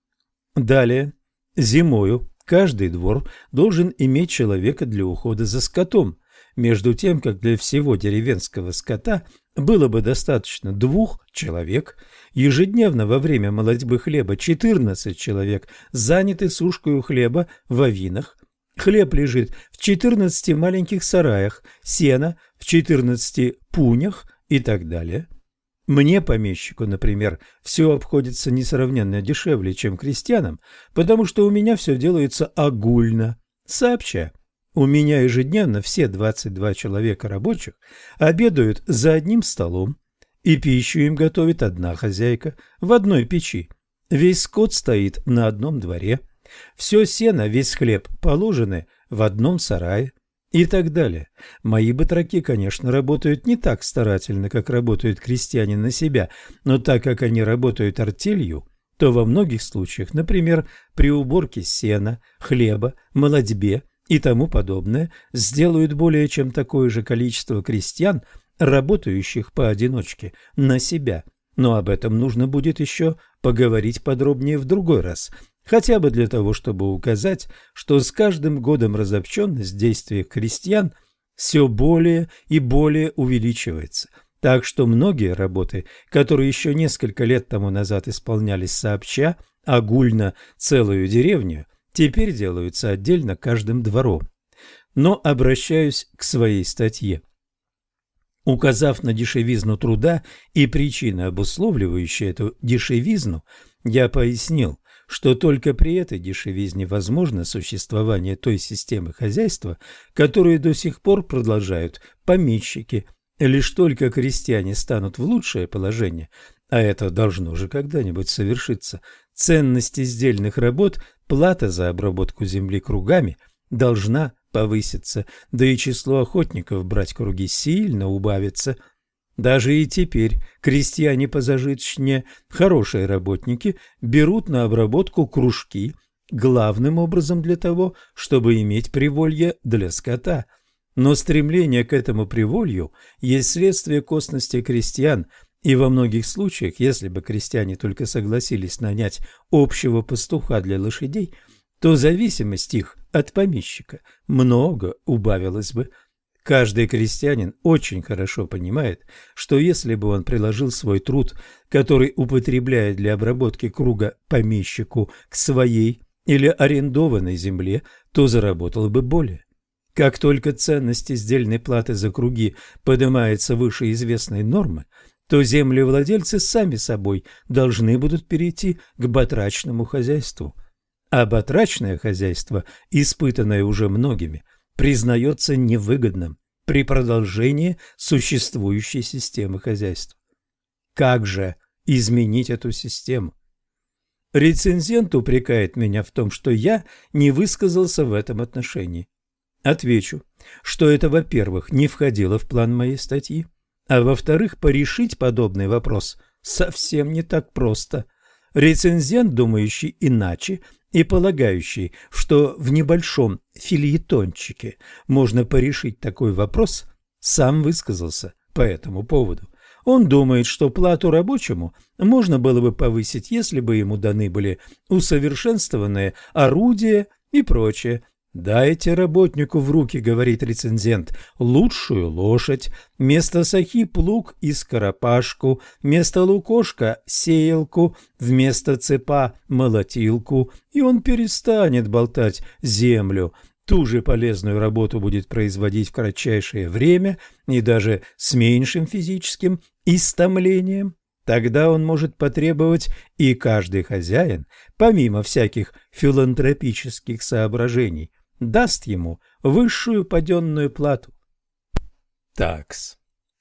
[SPEAKER 2] Далее, зимою каждый двор должен иметь человека для ухода за скотом – между тем как для всего деревенского скота было бы достаточно двух человек, ежедневно во время молодьбы хлеба 14 человек заняты сушкой хлеба в авинах, хлеб лежит в 14 маленьких сараях, сено в 14 пунях и так далее. Мне, помещику, например, все обходится несравненно дешевле, чем крестьянам, потому что у меня все делается огульно, сообща. У меня ежедневно все 22 человека рабочих обедают за одним столом, и пищу им готовит одна хозяйка в одной печи. Весь скот стоит на одном дворе. Все сено, весь хлеб положены в одном сарае. и так далее. Мои батраки, конечно, работают не так старательно, как работают крестьяне на себя, но так как они работают артелью, то во многих случаях, например, при уборке сена, хлеба, молодьбе и тому подобное, сделают более чем такое же количество крестьян, работающих поодиночке, на себя. Но об этом нужно будет еще поговорить подробнее в другой раз, хотя бы для того, чтобы указать, что с каждым годом разобщенность действий крестьян все более и более увеличивается – так что многие работы, которые еще несколько лет тому назад исполнялись сообща, огульно целую деревню, теперь делаются отдельно каждым двором. Но обращаюсь к своей статье. Указав на дешевизну труда и причины, обусловливающие эту дешевизну, я пояснил, что только при этой дешевизне возможно существование той системы хозяйства, которую до сих пор продолжают помещики, Лишь только крестьяне станут в лучшее положение, а это должно же когда-нибудь совершиться, ценность издельных работ, плата за обработку земли кругами должна повыситься, да и число охотников брать круги сильно убавится. Даже и теперь крестьяне позажиточнее, хорошие работники, берут на обработку кружки, главным образом для того, чтобы иметь приволье для скота – но стремление к этому приволью есть следствие косности крестьян, и во многих случаях, если бы крестьяне только согласились нанять общего пастуха для лошадей, то зависимость их от помещика много убавилась бы. Каждый крестьянин очень хорошо понимает, что если бы он приложил свой труд, который употребляет для обработки круга помещику, к своей или арендованной земле, то заработал бы более. Как только ценность издельной платы за круги поднимается выше известной нормы, то землевладельцы сами собой должны будут перейти к батрачному хозяйству. А батрачное хозяйство, испытанное уже многими, признается невыгодным при продолжении существующей системы хозяйства. Как же изменить эту систему? Рецензент упрекает меня в том, что я не высказался в этом отношении. Отвечу, что это, во-первых, не входило в план моей статьи, а во-вторых, порешить подобный вопрос совсем не так просто. Рецензент, думающий иначе и полагающий, что в небольшом фильетончике можно порешить такой вопрос, сам высказался по этому поводу. Он думает, что плату рабочему можно было бы повысить, если бы ему даны были усовершенствованные орудия и прочее, «Дайте работнику в руки, — говорит рецензент, — лучшую лошадь, вместо сахи плуг и скоропашку, вместо лукошка сеялку, вместо цепа молотилку, и он перестанет болтать землю, ту же полезную работу будет производить в кратчайшее время и даже с меньшим физическим истомлением. Тогда он может потребовать, и каждый хозяин, помимо всяких филантропических соображений, даст ему высшую паденную плату. Такс.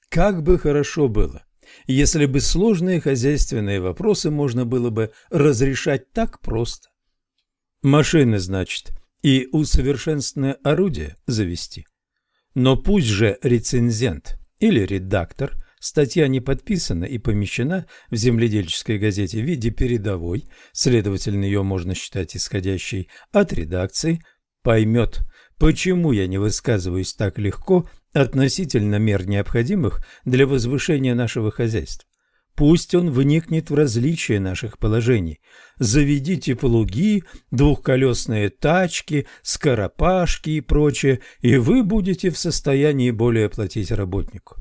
[SPEAKER 2] Как бы хорошо было, если бы сложные хозяйственные вопросы можно было бы разрешать так просто. Машины, значит, и усовершенствованное орудие завести. Но пусть же рецензент или редактор, статья не подписана и помещена в земледельческой газете в виде передовой, следовательно, ее можно считать исходящей от редакции – поймет, почему я не высказываюсь так легко относительно мер необходимых для возвышения нашего хозяйства. Пусть он вникнет в различия наших положений. Заведите плуги, двухколесные тачки, скоропашки и прочее, и вы будете в состоянии более платить работнику.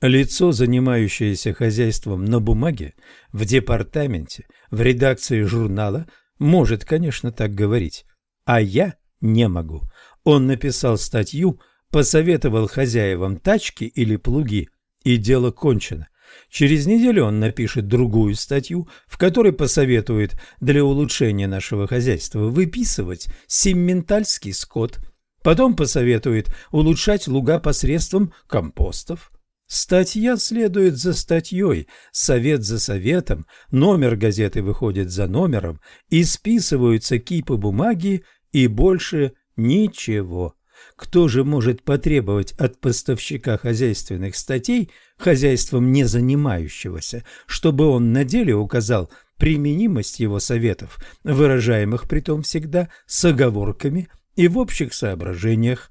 [SPEAKER 2] Лицо, занимающееся хозяйством на бумаге, в департаменте, в редакции журнала, может, конечно, так говорить, а я не могу. Он написал статью, посоветовал хозяевам тачки или плуги, и дело кончено. Через неделю он напишет другую статью, в которой посоветует для улучшения нашего хозяйства выписывать симментальский скот. Потом посоветует улучшать луга посредством компостов. Статья следует за статьей, совет за советом, номер газеты выходит за номером, и списываются кипы бумаги и больше ничего. кто же может потребовать от поставщика хозяйственных статей, хозяйством не занимающегося, чтобы он на деле указал применимость его советов, выражаемых притом всегда с оговорками и в общих соображениях.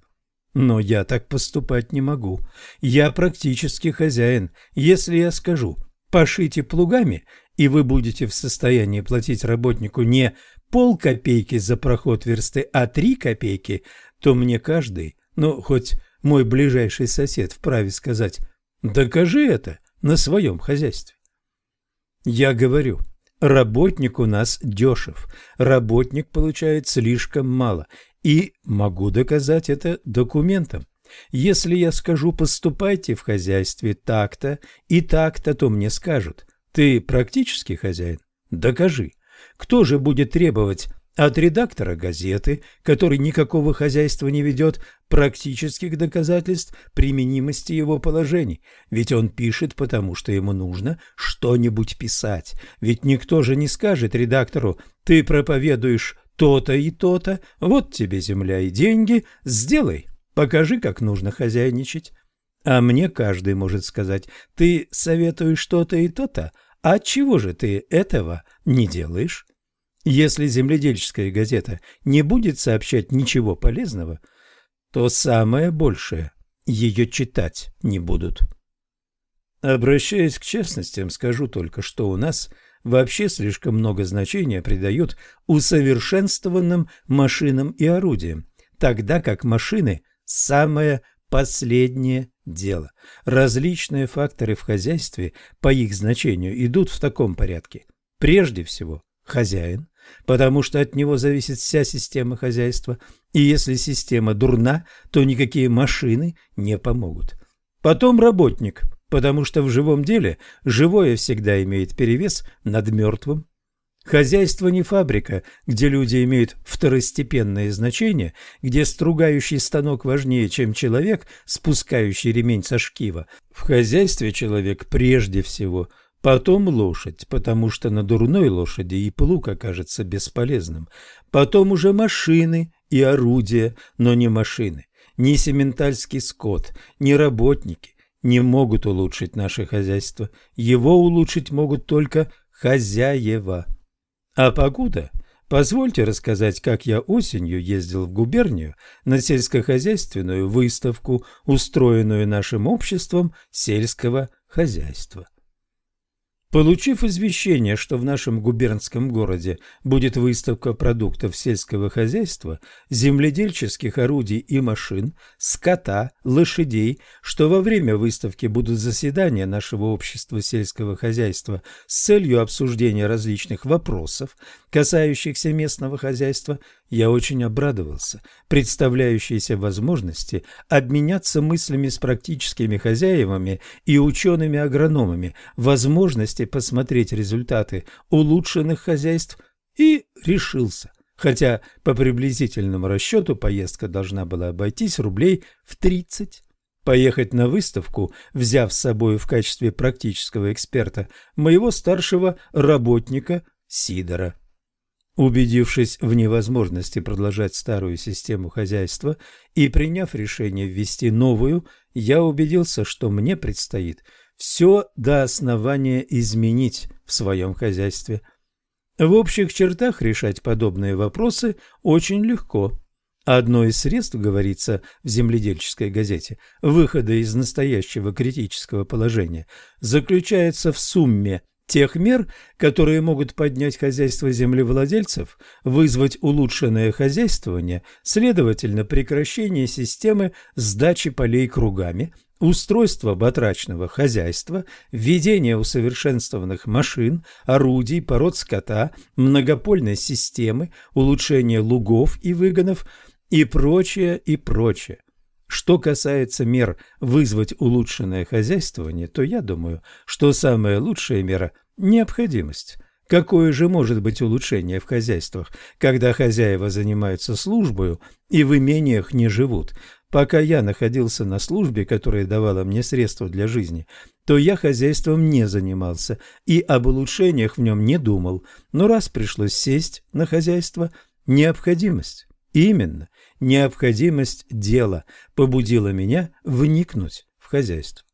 [SPEAKER 2] Но я так поступать не могу. Я практически хозяин. Если я скажу «пошите плугами», и вы будете в состоянии платить работнику не полкопейки за проход версты, а три копейки, то мне каждый, ну, хоть мой ближайший сосед вправе сказать «докажи это на своем хозяйстве». Я говорю, работник у нас дешев, работник получает слишком мало, и могу доказать это документом. Если я скажу «поступайте в хозяйстве так-то и так-то», то мне скажут «ты практически хозяин? Докажи». Кто же будет требовать от редактора газеты, который никакого хозяйства не ведет, практических доказательств применимости его положений. Ведь он пишет, потому что ему нужно что-нибудь писать. Ведь никто же не скажет редактору «ты проповедуешь то-то и то-то, вот тебе земля и деньги, сделай, покажи, как нужно хозяйничать. А мне каждый может сказать, ты советуешь что-то и то-то, а чего же ты этого не делаешь? Если земледельческая газета не будет сообщать ничего полезного, то самое большее ее читать не будут. Обращаясь к частностям, скажу только, что у нас – вообще слишком много значения придают усовершенствованным машинам и орудиям, тогда как машины – самое последнее дело. Различные факторы в хозяйстве по их значению идут в таком порядке. Прежде всего, хозяин, потому что от него зависит вся система хозяйства, и если система дурна, то никакие машины не помогут. Потом работник – потому что в живом деле живое всегда имеет перевес над мертвым. Хозяйство не фабрика, где люди имеют второстепенное значение, где стругающий станок важнее, чем человек, спускающий ремень со шкива. В хозяйстве человек прежде всего, потом лошадь, потому что на дурной лошади и плуг окажется бесполезным, потом уже машины и орудия, но не машины, ни сементальский скот, ни работники, не могут улучшить наше хозяйство. Его улучшить могут только хозяева. А покуда, позвольте рассказать, как я осенью ездил в губернию на сельскохозяйственную выставку, устроенную нашим обществом сельского хозяйства. Получив извещение, что в нашем губернском городе будет выставка продуктов сельского хозяйства, земледельческих орудий и машин, скота, лошадей, что во время выставки будут заседания нашего общества сельского хозяйства с целью обсуждения различных вопросов, касающихся местного хозяйства, я очень обрадовался представляющейся возможности обменяться мыслями с практическими хозяевами и учеными-агрономами, возможности посмотреть результаты улучшенных хозяйств и решился. Хотя по приблизительному расчету поездка должна была обойтись рублей в 30. Поехать на выставку, взяв с собой в качестве практического эксперта моего старшего работника Сидора. Убедившись в невозможности продолжать старую систему хозяйства и приняв решение ввести новую, я убедился, что мне предстоит все до основания изменить в своем хозяйстве. В общих чертах решать подобные вопросы очень легко. Одно из средств, говорится в земледельческой газете, выхода из настоящего критического положения заключается в сумме тех мер, которые могут поднять хозяйство землевладельцев, вызвать улучшенное хозяйствование, следовательно, прекращение системы сдачи полей кругами, устройство батрачного хозяйства, введение усовершенствованных машин, орудий, пород скота, многопольной системы, улучшение лугов и выгонов и прочее, и прочее. Что касается мер вызвать улучшенное хозяйствование, то я думаю, что самая лучшая мера – необходимость. Какое же может быть улучшение в хозяйствах, когда хозяева занимаются службою и в имениях не живут? Пока я находился на службе, которая давала мне средства для жизни, то я хозяйством не занимался и об улучшениях в нем не думал. Но раз пришлось сесть на хозяйство, необходимость Именно необходимость дела побудила меня вникнуть в хозяйство.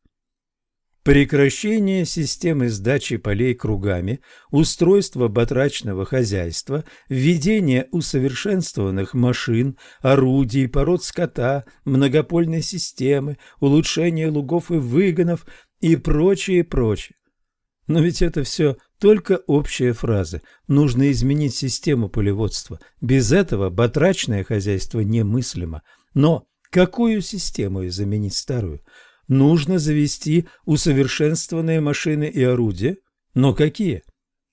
[SPEAKER 2] Прекращение системы сдачи полей кругами, устройство батрачного хозяйства, введение усовершенствованных машин, орудий, пород скота, многопольной системы, улучшение лугов и выгонов и прочее, прочее. Но ведь это все только общие фразы. Нужно изменить систему полеводства. Без этого батрачное хозяйство немыслимо. Но какую систему заменить старую? нужно завести усовершенствованные машины и орудия. Но какие?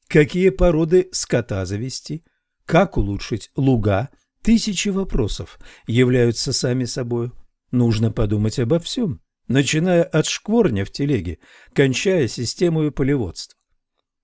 [SPEAKER 2] Какие породы скота завести? Как улучшить луга? Тысячи вопросов являются сами собой. Нужно подумать обо всем, начиная от шкворня в телеге, кончая системой полеводства.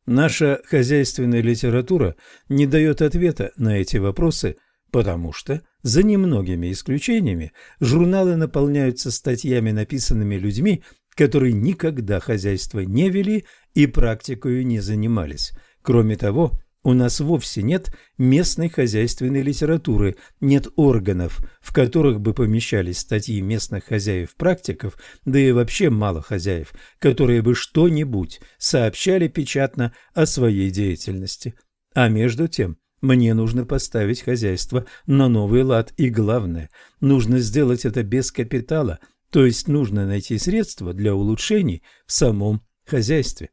[SPEAKER 2] Наша хозяйственная литература не дает ответа на эти вопросы – потому что, за немногими исключениями, журналы наполняются статьями, написанными людьми, которые никогда хозяйство не вели и практикою не занимались. Кроме того, у нас вовсе нет местной хозяйственной литературы, нет органов, в которых бы помещались статьи местных хозяев-практиков, да и вообще мало хозяев, которые бы что-нибудь сообщали печатно о своей деятельности. А между тем, мне нужно поставить хозяйство на новый лад, и главное, нужно сделать это без капитала, то есть нужно найти средства для улучшений в самом хозяйстве.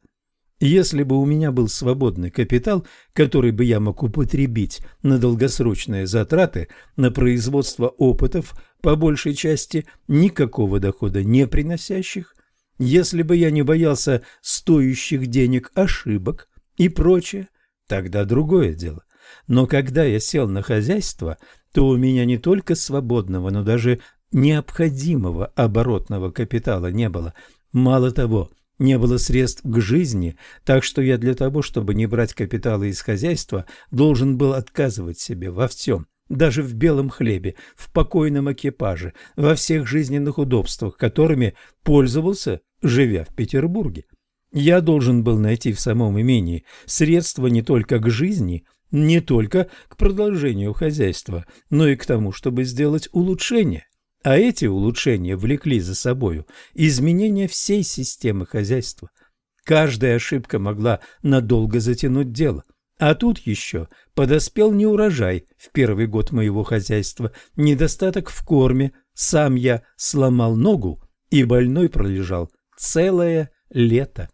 [SPEAKER 2] Если бы у меня был свободный капитал, который бы я мог употребить на долгосрочные затраты, на производство опытов, по большей части никакого дохода не приносящих, если бы я не боялся стоящих денег ошибок и прочее, тогда другое дело. Но когда я сел на хозяйство, то у меня не только свободного, но даже необходимого оборотного капитала не было. Мало того, не было средств к жизни, так что я для того, чтобы не брать капиталы из хозяйства, должен был отказывать себе во всем, даже в белом хлебе, в покойном экипаже, во всех жизненных удобствах, которыми пользовался, живя в Петербурге. Я должен был найти в самом имении средства не только к жизни, не только к продолжению хозяйства, но и к тому, чтобы сделать улучшения. А эти улучшения влекли за собою изменение всей системы хозяйства. Каждая ошибка могла надолго затянуть дело. А тут еще подоспел неурожай в первый год моего хозяйства, недостаток в корме, сам я сломал ногу и больной пролежал целое лето.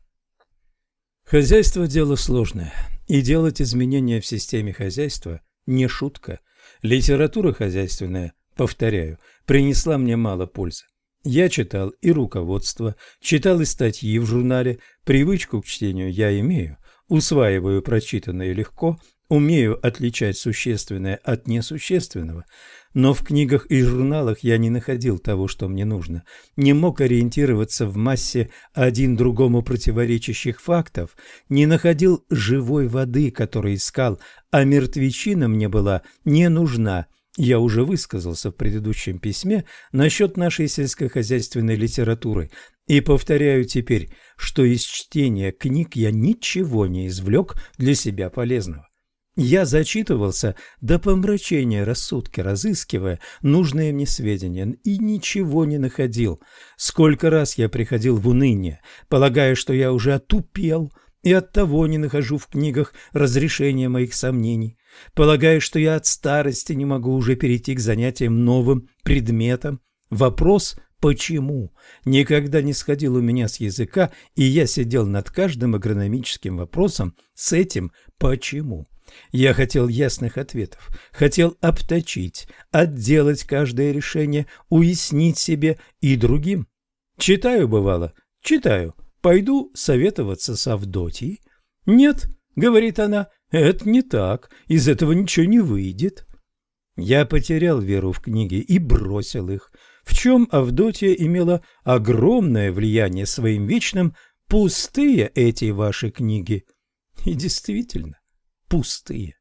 [SPEAKER 2] Хозяйство – дело сложное. И делать изменения в системе хозяйства не шутка. Литература хозяйственная, повторяю, принесла мне мало пользы. Я читал и руководство, читал и статьи в журнале, привычку к чтению я имею, усваиваю прочитанное легко, умею отличать существенное от несущественного, но в книгах и журналах я не находил того, что мне нужно, не мог ориентироваться в массе один другому противоречащих фактов, не находил живой воды, которую искал, а мертвечина мне была не нужна. Я уже высказался в предыдущем письме насчет нашей сельскохозяйственной литературы и повторяю теперь, что из чтения книг я ничего не извлек для себя полезного. Я зачитывался до помрачения рассудка, разыскивая нужные мне сведения, и ничего не находил. Сколько раз я приходил в уныние, полагая, что я уже отупел, и оттого не нахожу в книгах разрешения моих сомнений, полагая, что я от старости не могу уже перейти к занятиям новым предметом. Вопрос «почему?» никогда не сходил у меня с языка, и я сидел над каждым агрономическим вопросом с этим «почему?». Я хотел ясных ответов, хотел обточить, отделать каждое решение, уяснить себе и другим. Читаю, бывало, читаю, пойду советоваться с Авдотьей. Нет, говорит она, это не так, из этого ничего не выйдет. Я потерял веру в книги и бросил их, в чем Авдотья имела огромное влияние своим вечным «пустые эти ваши книги». И действительно, пустые.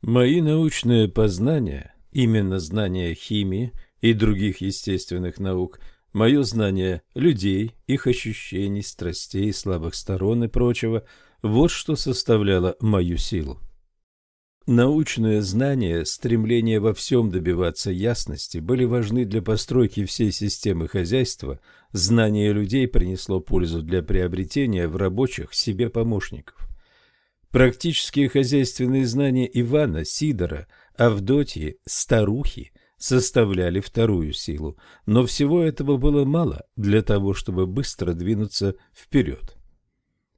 [SPEAKER 1] Мои научные познания, именно знания химии и других естественных наук, мое знание людей, их ощущений, страстей, слабых сторон и прочего, вот что составляло мою силу. Научное знание, стремление во всем добиваться ясности были важны для постройки всей системы хозяйства. Знание людей принесло пользу для приобретения в рабочих себе помощников. Практические хозяйственные знания Ивана, Сидора, Авдотьи, старухи составляли вторую силу, но всего этого было мало для того, чтобы быстро двинуться вперед.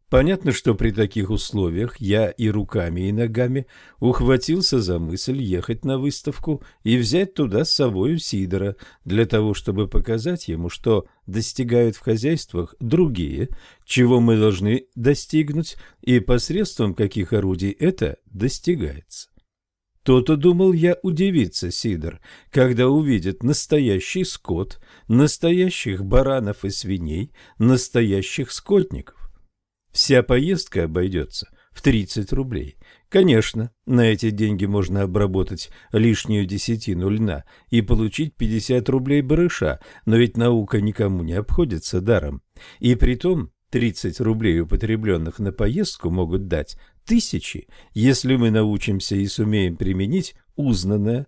[SPEAKER 1] Понятно, что при таких условиях я и руками, и ногами ухватился за мысль ехать на выставку и взять туда с собою Сидора, для того, чтобы показать ему, что достигают в хозяйствах другие, чего мы должны достигнуть, и посредством каких орудий это достигается. То-то, думал я, удивится Сидор, когда увидит настоящий скот, настоящих баранов и свиней, настоящих скотников. Вся поездка обойдется в 30 рублей. Конечно, на эти деньги можно обработать лишнюю десятину льна и получить 50 рублей барыша, но ведь наука никому не обходится даром. И при том 30 рублей, употребленных на поездку, могут дать тысячи, если мы научимся и сумеем применить узнанное.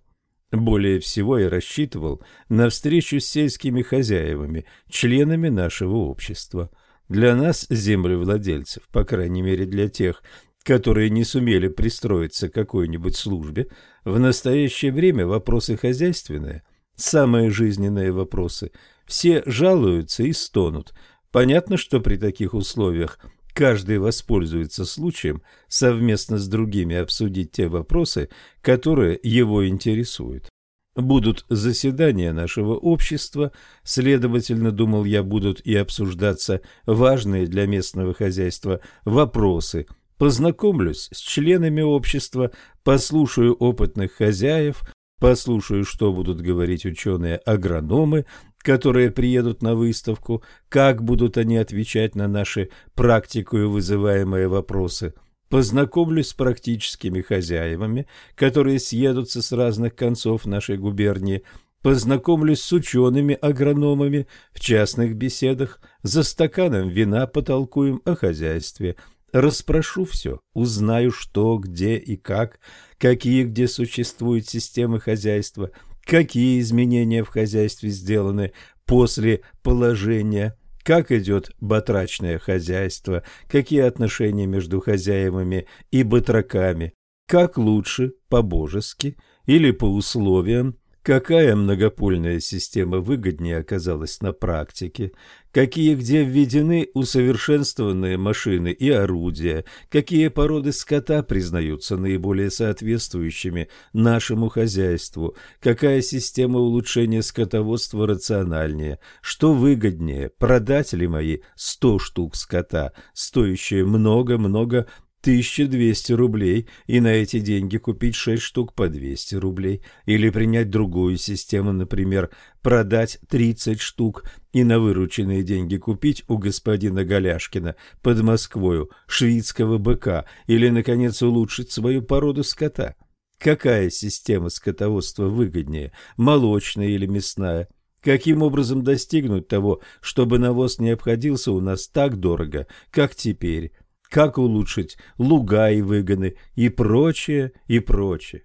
[SPEAKER 1] Более всего я рассчитывал на встречу с сельскими хозяевами, членами нашего общества – для нас, землевладельцев, по крайней мере для тех, которые не сумели пристроиться к какой-нибудь службе, в настоящее время вопросы хозяйственные, самые жизненные вопросы, все жалуются и стонут. Понятно, что при таких условиях каждый воспользуется случаем совместно с другими обсудить те вопросы, которые его интересуют. Будут заседания нашего общества, следовательно, думал я, будут и обсуждаться важные для местного хозяйства вопросы. Познакомлюсь с членами общества, послушаю опытных хозяев, послушаю, что будут говорить ученые-агрономы, которые приедут на выставку, как будут они отвечать на наши практикою вызываемые вопросы – познакомлюсь с практическими хозяевами, которые съедутся с разных концов нашей губернии, познакомлюсь с учеными-агрономами в частных беседах, за стаканом вина потолкуем о хозяйстве, расспрошу все, узнаю, что, где и как, какие где существуют системы хозяйства, какие изменения в хозяйстве сделаны после положения – как идет батрачное хозяйство, какие отношения между хозяевами и батраками, как лучше, по-божески или по условиям, какая многопольная система выгоднее оказалась на практике, какие где введены усовершенствованные машины и орудия, какие породы скота признаются наиболее соответствующими нашему хозяйству, какая система улучшения скотоводства рациональнее, что выгоднее, продать ли мои сто штук скота, стоящие много-много 1200 рублей и на эти деньги купить 6 штук по 200 рублей. Или принять другую систему, например, продать 30 штук и на вырученные деньги купить у господина Голяшкина под Москвою шведского быка или, наконец, улучшить свою породу скота. Какая система скотоводства выгоднее, молочная или мясная? Каким образом достигнуть того, чтобы навоз не обходился у нас так дорого, как теперь? Как улучшить луга и выгоны и прочее, и прочее.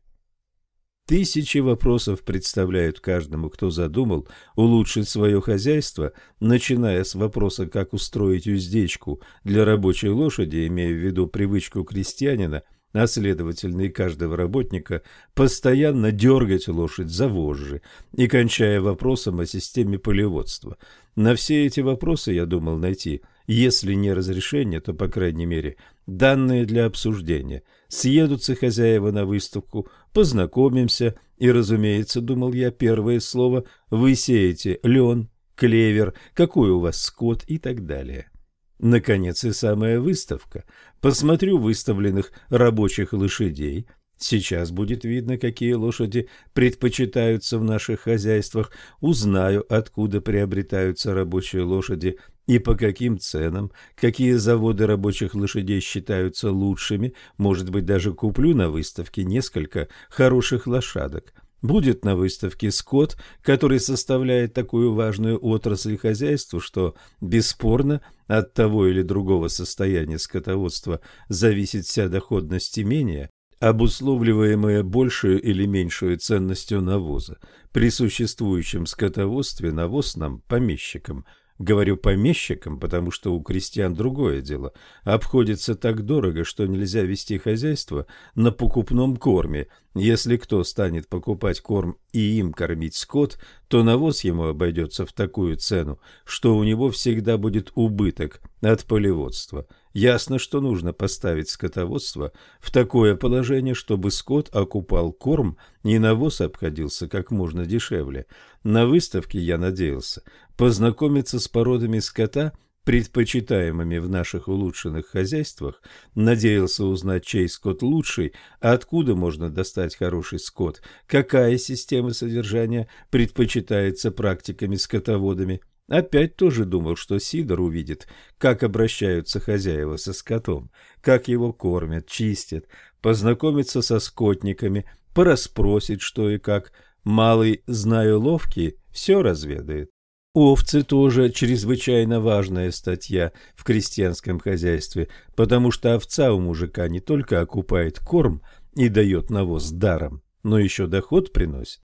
[SPEAKER 1] Тысячи вопросов представляют каждому, кто задумал улучшить свое хозяйство, начиная с вопроса, как устроить уздечку для рабочей лошади, имея в виду привычку крестьянина – а следовательно и каждого работника, постоянно дергать лошадь за вожжи и кончая вопросом о системе полеводства. На все эти вопросы я думал найти, если не разрешение, то, по крайней мере, данные для обсуждения. Съедутся хозяева на выставку, познакомимся, и, разумеется, думал я, первое слово «вы сеете лен», «клевер», «какой у вас скот» и так далее. Наконец и самая выставка. Посмотрю выставленных рабочих лошадей. Сейчас будет видно, какие лошади предпочитаются в наших хозяйствах. Узнаю, откуда приобретаются рабочие лошади и по каким ценам, какие заводы рабочих лошадей считаются лучшими. Может быть, даже куплю на выставке несколько хороших лошадок. Будет на выставке скот, который составляет такую важную отрасль хозяйства, что, бесспорно, от того или другого состояния скотоводства зависит вся доходность имения, обусловливаемое большую или меньшую ценностью навоза. При существующем скотоводстве навоз нам, помещикам, Говорю помещикам, потому что у крестьян другое дело. Обходится так дорого, что нельзя вести хозяйство на покупном корме. Если кто станет покупать корм и им кормить скот, то навоз ему обойдется в такую цену, что у него всегда будет убыток от полеводства. Ясно, что нужно поставить скотоводство в такое положение, чтобы скот окупал корм и навоз обходился как можно дешевле. На выставке я надеялся познакомиться с породами скота, предпочитаемыми в наших улучшенных хозяйствах, надеялся узнать, чей скот лучший, откуда можно достать хороший скот, какая система содержания предпочитается практиками-скотоводами. Опять тоже думал, что Сидор увидит, как обращаются хозяева со скотом, как его кормят, чистят, познакомится со скотниками, порасспросит, что и как. Малый, знаю ловкий, все разведает. Овцы тоже чрезвычайно важная статья в крестьянском хозяйстве, потому что овца у мужика не только окупает корм и дает навоз даром, но еще доход приносит.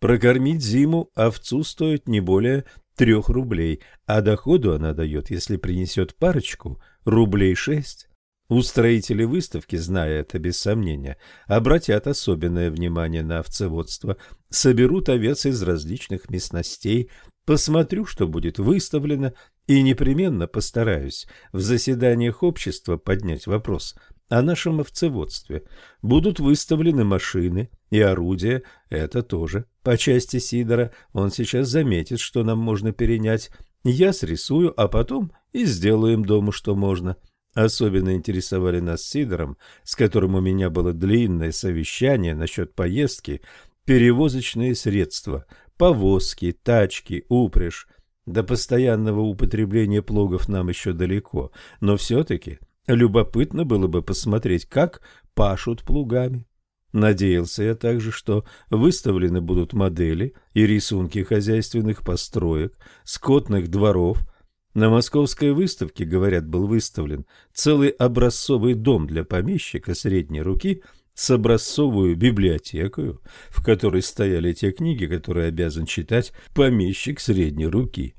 [SPEAKER 1] Прокормить зиму овцу стоит не более трех рублей, а доходу она дает, если принесет парочку, рублей шесть. Устроители выставки, зная это без сомнения, обратят особенное внимание на овцеводство, соберут овец из различных местностей, посмотрю, что будет выставлено, и непременно постараюсь в заседаниях общества поднять вопрос о нашем овцеводстве. Будут выставлены машины и орудия, это тоже по части Сидора. Он сейчас заметит, что нам можно перенять. Я срисую, а потом и сделаем дому, что можно. Особенно интересовали нас Сидором, с которым у меня было длинное совещание насчет поездки, перевозочные средства, повозки, тачки, упряжь. До постоянного употребления плугов нам еще далеко, но все-таки Любопытно было бы посмотреть, как пашут плугами. Надеялся я также, что выставлены будут модели и рисунки хозяйственных построек, скотных дворов. На московской выставке, говорят, был выставлен целый образцовый дом для помещика средней руки с образцовую библиотекою, в которой стояли те книги, которые обязан читать помещик средней руки.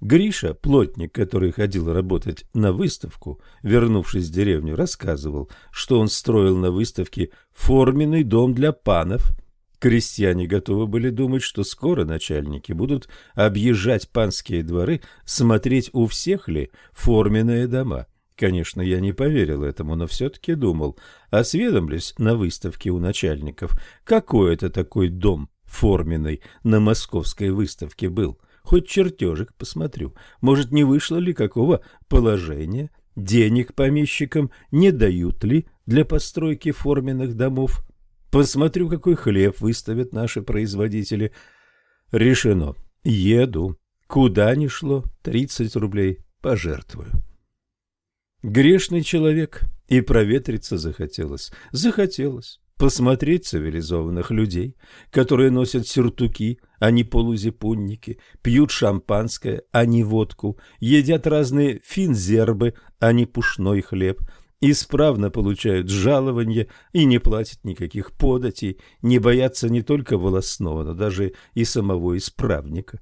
[SPEAKER 1] Гриша, плотник, который ходил работать на выставку, вернувшись в деревню, рассказывал, что он строил на выставке форменный дом для панов. Крестьяне готовы были думать, что скоро начальники будут объезжать панские дворы, смотреть, у всех ли форменные дома. Конечно, я не поверил этому, но все-таки думал, осведомлюсь на выставке у начальников, какой это такой дом форменный на московской выставке был. Хоть чертежик посмотрю. Может, не вышло ли какого положения? Денег помещикам не дают ли для постройки форменных домов? Посмотрю, какой хлеб выставят наши производители. Решено. Еду. Куда ни шло, тридцать рублей пожертвую. Грешный человек, и проветриться захотелось. Захотелось посмотреть цивилизованных людей, которые носят сюртуки, а не полузипунники, пьют шампанское, а не водку, едят разные финзербы, а не пушной хлеб, исправно получают жалования и не платят никаких податей, не боятся не только волосного, но даже и самого исправника.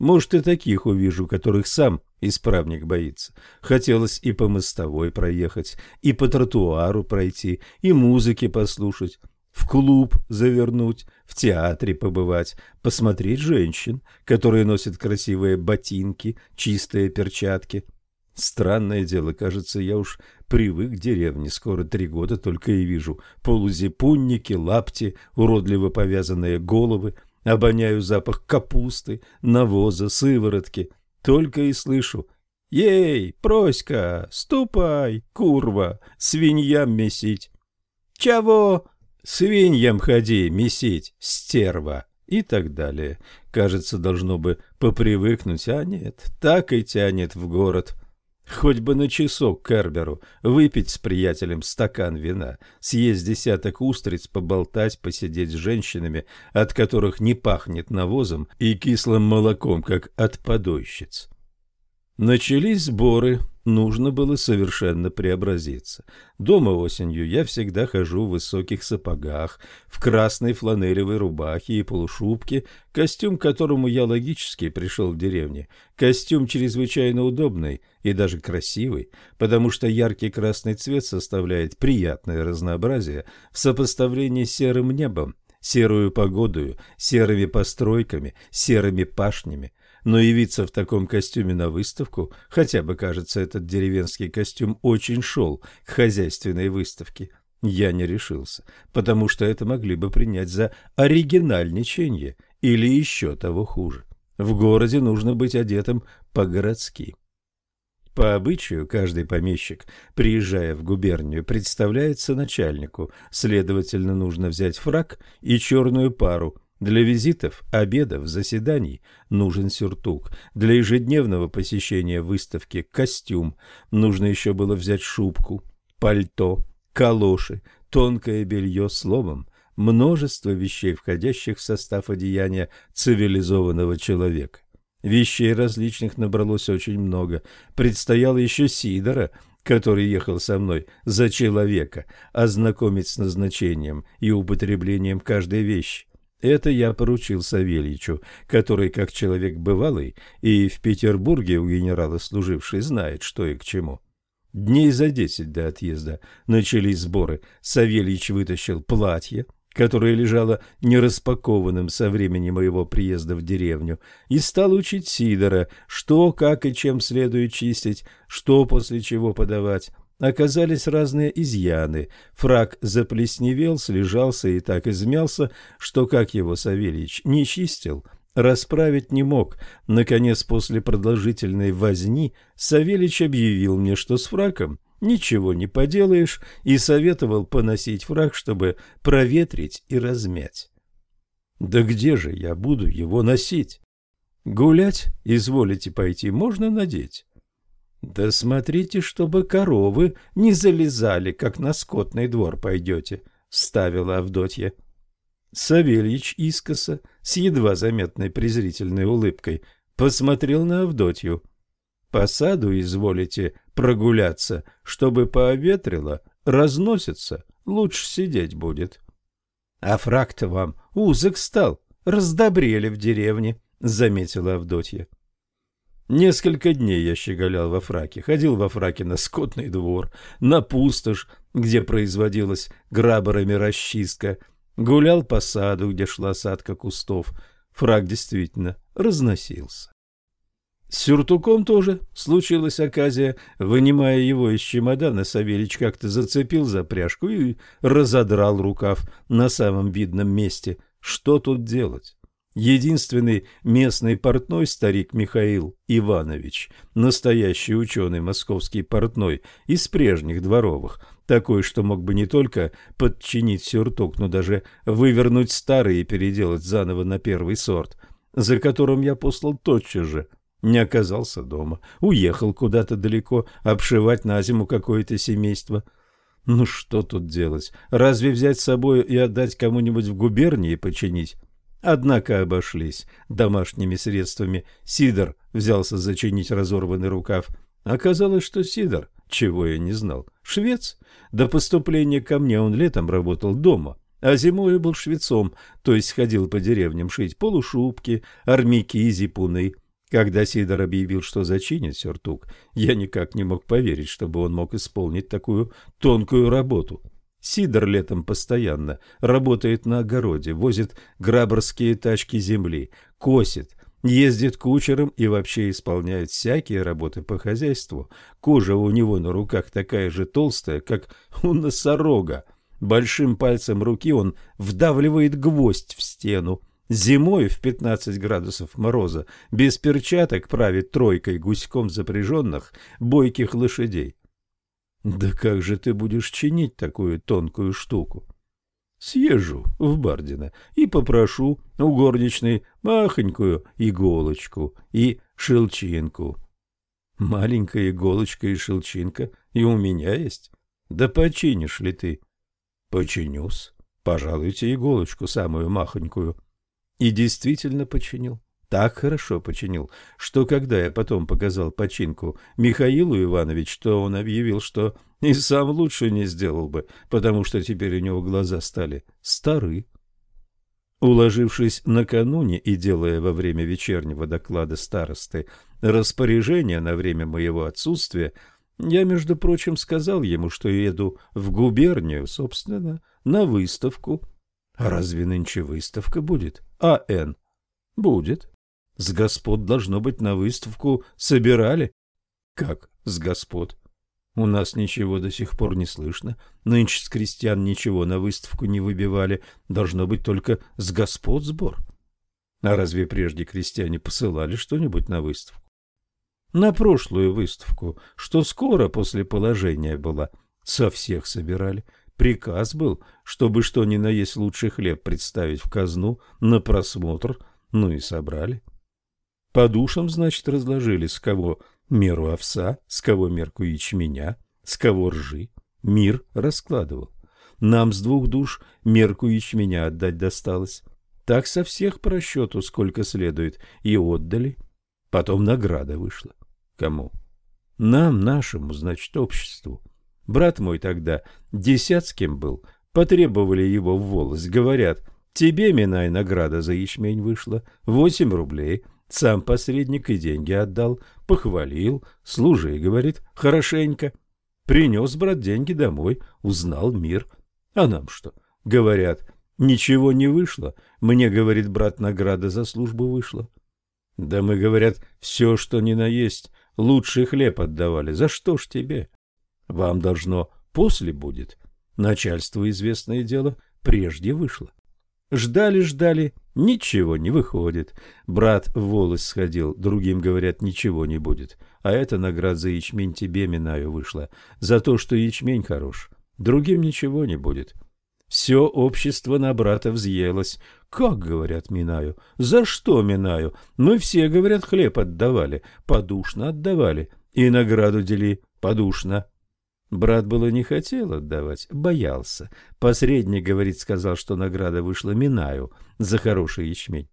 [SPEAKER 1] Может, и таких увижу, которых сам исправник боится. Хотелось и по мостовой проехать, и по тротуару пройти, и музыки послушать, в клуб завернуть, в театре побывать, посмотреть женщин, которые носят красивые ботинки, чистые перчатки. Странное дело, кажется, я уж привык к деревне, скоро три года только и вижу полузипунники, лапти, уродливо повязанные головы, Обоняю запах капусты, навоза, сыворотки. Только и слышу «Ей, Проська, ступай, курва, свиньям месить». «Чего?» «Свиньям ходи, месить, стерва» и так далее. Кажется, должно бы попривыкнуть, а нет, так и тянет в город. Хоть бы на часок Керберу выпить с приятелем стакан вина, съесть десяток устриц, поболтать, посидеть с женщинами, от которых не пахнет навозом и кислым молоком, как от подойщиц. Начались сборы. Нужно было совершенно преобразиться. Дома осенью я всегда хожу в высоких сапогах, в красной фланелевой рубахе и полушубке, костюм, к которому я логически пришел в деревне. Костюм чрезвычайно удобный и даже красивый, потому что яркий красный цвет составляет приятное разнообразие в сопоставлении с серым небом, серую погодою, серыми постройками, серыми пашнями, но явиться в таком костюме на выставку, хотя бы, кажется, этот деревенский костюм очень шел к хозяйственной выставке, я не решился, потому что это могли бы принять за оригинальничание или еще того хуже. В городе нужно быть одетым по-городски. По обычаю, каждый помещик, приезжая в губернию, представляется начальнику, следовательно, нужно взять фрак и черную пару – для визитов, обедов, заседаний нужен сюртук. Для ежедневного посещения выставки – костюм. Нужно еще было взять шубку, пальто, калоши, тонкое белье, словом, множество вещей, входящих в состав одеяния цивилизованного человека. Вещей различных набралось очень много. Предстояло еще Сидора, который ехал со мной за человека, ознакомить с назначением и употреблением каждой вещи. Это я поручил Савельичу, который, как человек бывалый и в Петербурге у генерала служивший, знает, что и к чему. Дней за десять до отъезда начались сборы. Савельич вытащил платье, которое лежало нераспакованным со времени моего приезда в деревню, и стал учить Сидора, что, как и чем следует чистить, что после чего подавать оказались разные изъяны. Фраг заплесневел, слежался и так измялся, что, как его Савельич не чистил, расправить не мог. Наконец, после продолжительной возни, Савельич объявил мне, что с фраком ничего не поделаешь, и советовал поносить фраг, чтобы проветрить и размять. Да где же я буду его носить? Гулять, изволите пойти, можно надеть. Да смотрите, чтобы коровы не залезали, как на скотный двор пойдете, ставила Авдотья. Савельич искоса с едва заметной презрительной улыбкой посмотрел на Авдотью. По саду изволите прогуляться, чтобы пообветрило, разносится, лучше сидеть будет. А фрак-то вам узок стал, раздобрели в деревне, заметила Авдотья. Несколько дней я щеголял во фраке, ходил во фраке на скотный двор, на пустошь, где производилась грабарами расчистка, гулял по саду, где шла садка кустов. Фрак действительно разносился. С сюртуком тоже случилась оказия. Вынимая его из чемодана, Савельич как-то зацепил за пряжку и разодрал рукав на самом видном месте. Что тут делать? Единственный местный портной старик Михаил Иванович, настоящий ученый московский портной из прежних дворовых, такой, что мог бы не только подчинить сюртук, но даже вывернуть старый и переделать заново на первый сорт, за которым я послал тотчас же. Не оказался дома, уехал куда-то далеко обшивать на зиму какое-то семейство. Ну что тут делать? Разве взять с собой и отдать кому-нибудь в губернии починить? Однако обошлись домашними средствами. Сидор взялся зачинить разорванный рукав. Оказалось, что Сидор, чего я не знал, швец. До поступления ко мне он летом работал дома, а зимой был швецом, то есть ходил по деревням шить полушубки, армяки и зипуны. Когда Сидор объявил, что зачинит сюртук, я никак не мог поверить, чтобы он мог исполнить такую тонкую работу. Сидор летом постоянно работает на огороде, возит граборские тачки земли, косит, ездит кучером и вообще исполняет всякие работы по хозяйству. Кожа у него на руках такая же толстая, как у носорога. Большим пальцем руки он вдавливает гвоздь в стену. Зимой в 15 градусов мороза без перчаток правит тройкой гуськом запряженных бойких лошадей. Да как же ты будешь чинить такую тонкую штуку? Съезжу в Бардино и попрошу у горничной махонькую иголочку и шелчинку. Маленькая иголочка и шелчинка и у меня есть. Да починишь ли ты? Починюсь. Пожалуйте иголочку самую махонькую. И действительно починил. Так хорошо починил, что когда я потом показал починку Михаилу Ивановичу, то он объявил, что и сам лучше не сделал бы, потому что теперь у него глаза стали стары. Уложившись накануне и делая во время вечернего доклада старосты распоряжение на время моего отсутствия, я, между прочим, сказал ему, что еду в губернию, собственно, на выставку. А разве нынче выставка будет? А Н? Будет. С господ, должно быть, на выставку собирали. Как с господ? У нас ничего до сих пор не слышно. Нынче с крестьян ничего на выставку не выбивали. Должно быть только с господ сбор. А разве прежде крестьяне посылали что-нибудь на выставку? На прошлую выставку, что скоро после положения была, со всех собирали. Приказ был, чтобы что ни на есть лучший хлеб представить в казну на просмотр, ну и собрали. По душам, значит, разложили, с кого меру овса, с кого мерку ячменя, с кого ржи. Мир раскладывал. Нам с двух душ мерку ячменя отдать досталось. Так со всех по расчету, сколько следует, и отдали. Потом награда вышла. Кому? Нам, нашему, значит, обществу. Брат мой тогда десятским был, потребовали его в волость, говорят, тебе, Минай, награда за ячмень вышла, восемь рублей, сам посредник и деньги отдал, похвалил, служи, говорит, хорошенько. Принес, брат, деньги домой, узнал мир. А нам что? Говорят, ничего не вышло. Мне, говорит брат, награда за службу вышла. Да мы, говорят, все, что ни на есть, лучший хлеб отдавали. За что ж тебе? Вам должно после будет. Начальству известное дело прежде вышло. Ждали-ждали, ничего не выходит. Брат в волос сходил, другим говорят, ничего не будет. А это наград за ячмень тебе, Минаю, вышла. За то, что ячмень хорош. Другим ничего не будет. Все общество на брата взъелось. Как, говорят, Минаю? За что Минаю? Мы все, говорят, хлеб отдавали, подушно отдавали. И награду дели подушно. Брат было не хотел отдавать, боялся. Посредник, говорит, сказал, что награда вышла Минаю за хороший ячмень.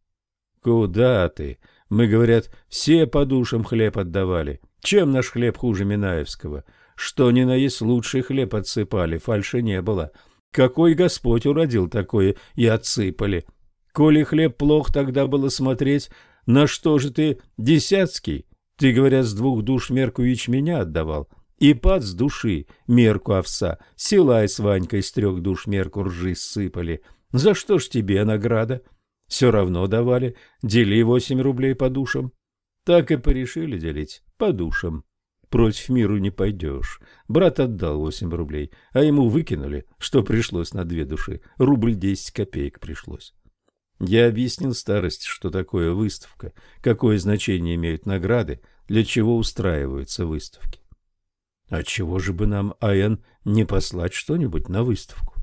[SPEAKER 1] Куда ты? Мы, говорят, все по душам хлеб отдавали. Чем наш хлеб хуже Минаевского? Что ни на есть лучший хлеб отсыпали, фальши не было. Какой Господь уродил такое и отсыпали. Коли хлеб плох, тогда было смотреть, на что же ты десятский? Ты, говорят, с двух душ мерку ячменя отдавал. И пад с души мерку овса, Силай с Ванькой с трех душ мерку ржи сыпали. За что ж тебе награда? Все равно давали. Дели восемь рублей по душам. Так и порешили делить по душам. Против миру не пойдешь. Брат отдал восемь рублей, а ему выкинули, что пришлось на две души. Рубль десять копеек пришлось. Я объяснил старость, что такое выставка, какое значение имеют награды, для чего устраиваются выставки. А чего же бы нам, Аян, не послать что-нибудь на выставку?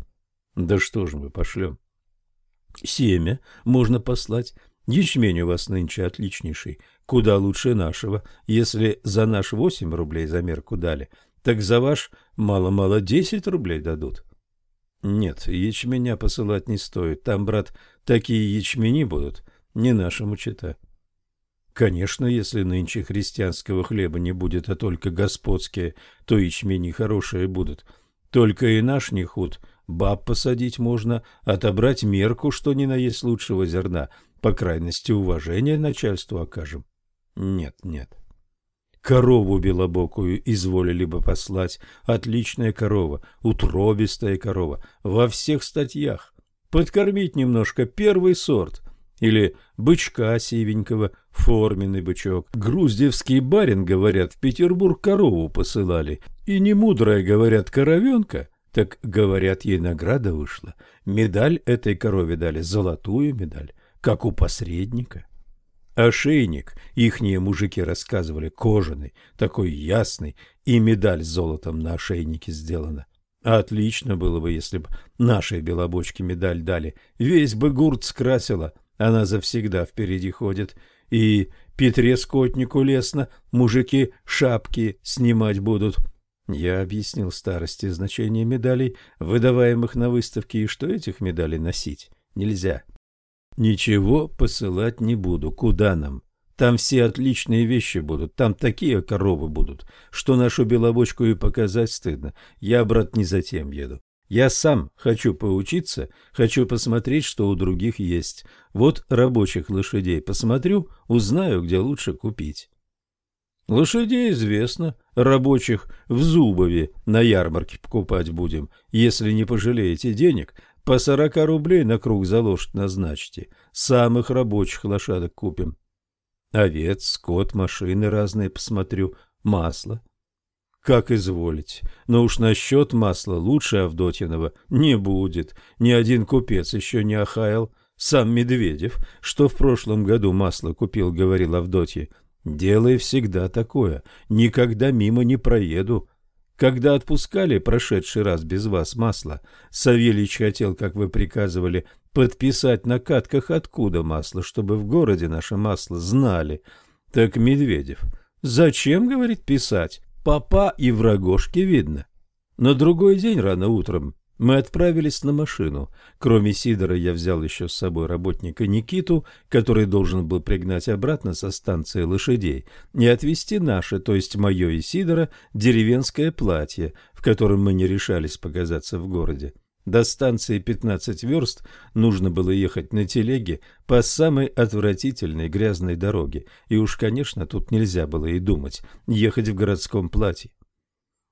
[SPEAKER 1] Да что же мы пошлем? Семя можно послать. Ячмень у вас нынче отличнейший, куда лучше нашего. Если за наш восемь рублей за мерку дали, так за ваш мало-мало десять рублей дадут. Нет, ячменя посылать не стоит. Там, брат, такие ячмени будут, не нашему чита. Конечно, если нынче христианского хлеба не будет, а только господские, то ячмени хорошие будут. Только и наш не худ. Баб посадить можно, отобрать мерку, что ни на есть лучшего зерна. По крайности, уважение начальству окажем. Нет, нет. Корову белобокую изволили бы послать. Отличная корова, утробистая корова, во всех статьях. Подкормить немножко первый сорт — или бычка сивенького, форменный бычок. Груздевский барин, говорят, в Петербург корову посылали. И не мудрая, говорят, коровенка, так, говорят, ей награда вышла. Медаль этой корове дали, золотую медаль, как у посредника. Ошейник, ихние мужики рассказывали, кожаный, такой ясный, и медаль с золотом на ошейнике сделана. Отлично было бы, если бы нашей белобочке медаль дали. Весь бы гурт скрасила, она завсегда впереди ходит. И Петре Скотнику лестно, мужики шапки снимать будут. Я объяснил старости значение медалей, выдаваемых на выставке, и что этих медалей носить нельзя. Ничего посылать не буду. Куда нам? Там все отличные вещи будут, там такие коровы будут, что нашу белобочку и показать стыдно. Я, брат, не затем еду. Я сам хочу поучиться, хочу посмотреть, что у других есть. Вот рабочих лошадей посмотрю, узнаю, где лучше купить. Лошадей известно, рабочих в Зубове на ярмарке покупать будем. Если не пожалеете денег, по сорока рублей на круг за лошадь назначьте. Самых рабочих лошадок купим. Овец, скот, машины разные посмотрю, масло. Как изволить. Но уж насчет масла лучше Авдотьиного не будет. Ни один купец еще не охаял. Сам Медведев, что в прошлом году масло купил, говорил Авдотье. Делай всегда такое. Никогда мимо не проеду. Когда отпускали прошедший раз без вас масло, Савельич хотел, как вы приказывали, подписать на катках, откуда масло, чтобы в городе наше масло знали. Так Медведев, зачем, говорит, писать? Папа и врагошки видно. На другой день рано утром мы отправились на машину. Кроме Сидора я взял еще с собой работника Никиту, который должен был пригнать обратно со станции лошадей и отвезти наше, то есть мое и Сидора, деревенское платье, в котором мы не решались показаться в городе. До станции 15 верст нужно было ехать на телеге по самой отвратительной грязной дороге, и уж, конечно, тут нельзя было и думать ехать в городском платье.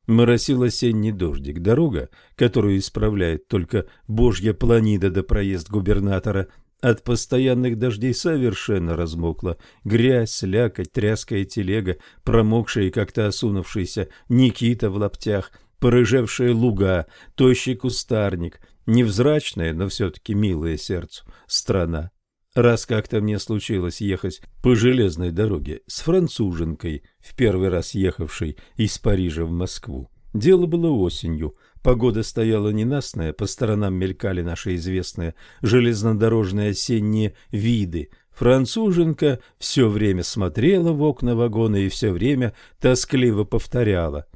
[SPEAKER 1] Моросил осенний дождик. Дорога, которую исправляет только божья планида до проезд губернатора, от постоянных дождей совершенно размокла. Грязь, слякоть, тряская телега, промокшая и как-то осунувшийся Никита в лаптях, порыжевшие луга, тощий кустарник, невзрачная, но все-таки милая сердцу страна. Раз как-то мне случилось ехать по железной дороге с француженкой, в первый раз ехавшей из Парижа в Москву. Дело было осенью, погода стояла ненастная, по сторонам мелькали наши известные железнодорожные осенние виды. Француженка все время смотрела в окна вагона и все время тоскливо повторяла.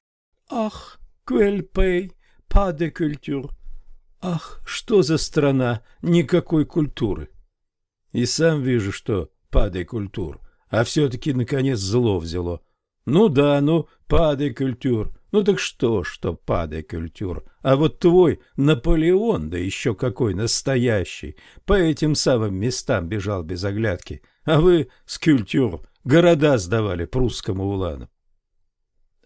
[SPEAKER 1] «Ах, квельпей, па де культур! Ах, что за страна, никакой культуры!» И сам вижу, что падай культур, а все-таки, наконец, зло взяло. Ну да, ну, падай культур. Ну так что, что падай культур. А вот твой Наполеон, да еще какой настоящий, по этим самым местам бежал без оглядки. А вы с культур города сдавали прусскому улану.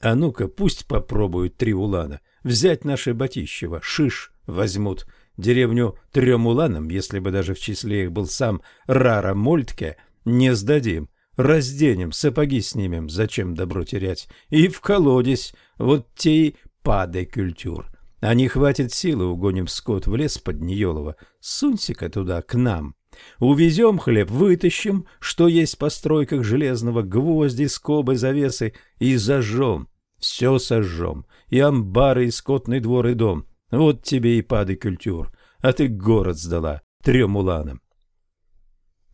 [SPEAKER 1] А ну-ка, пусть попробуют три улана. Взять наше Батищево, шиш возьмут — Деревню трем уланам, если бы даже в числе их был сам Рара Мольтке, не сдадим. Разденем, сапоги снимем, зачем добро терять? И в колодец, вот те и падай культур. А не хватит силы, угоним скот в лес под Ниелово. Сунься-ка туда, к нам. Увезем хлеб, вытащим, что есть по стройках железного, гвозди, скобы, завесы, и зажжем. Все сожжем. И амбары, и скотный двор, и дом. Вот тебе и пады культур, а ты город сдала трем уланам.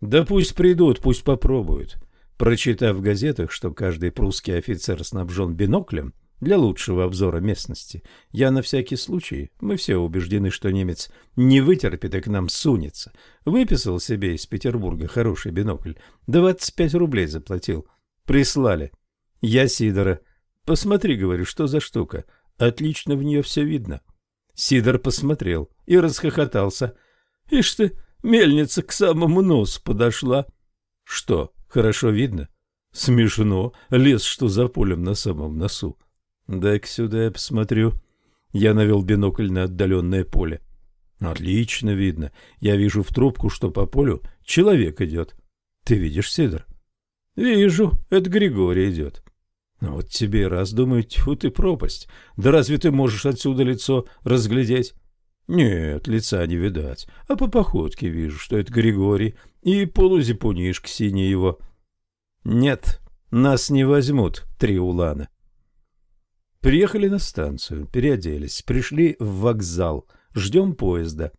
[SPEAKER 1] Да пусть придут, пусть попробуют. Прочитав в газетах, что каждый прусский офицер снабжен биноклем для лучшего обзора местности, я на всякий случай, мы все убеждены, что немец не вытерпит и к нам сунется, выписал себе из Петербурга хороший бинокль, 25 рублей заплатил, прислали. Я Сидора. Посмотри, говорю, что за штука. Отлично в нее все видно. Сидор посмотрел и расхохотался. «Ишь ты, мельница к самому носу подошла». «Что, хорошо видно?» «Смешно. Лес, что за полем на самом носу». «Дай-ка сюда я посмотрю». Я навел бинокль на отдаленное поле. «Отлично видно. Я вижу в трубку, что по полю человек идет». «Ты видишь, Сидор?» «Вижу. Это Григорий идет». Ну вот тебе раз думаю, тьфу ты пропасть. Да разве ты можешь отсюда лицо разглядеть? Нет, лица не видать, а по походке вижу, что это Григорий и полузипунишка синий его. Нет, нас не возьмут, три улана. Приехали на станцию, переоделись, пришли в вокзал, ждем поезда.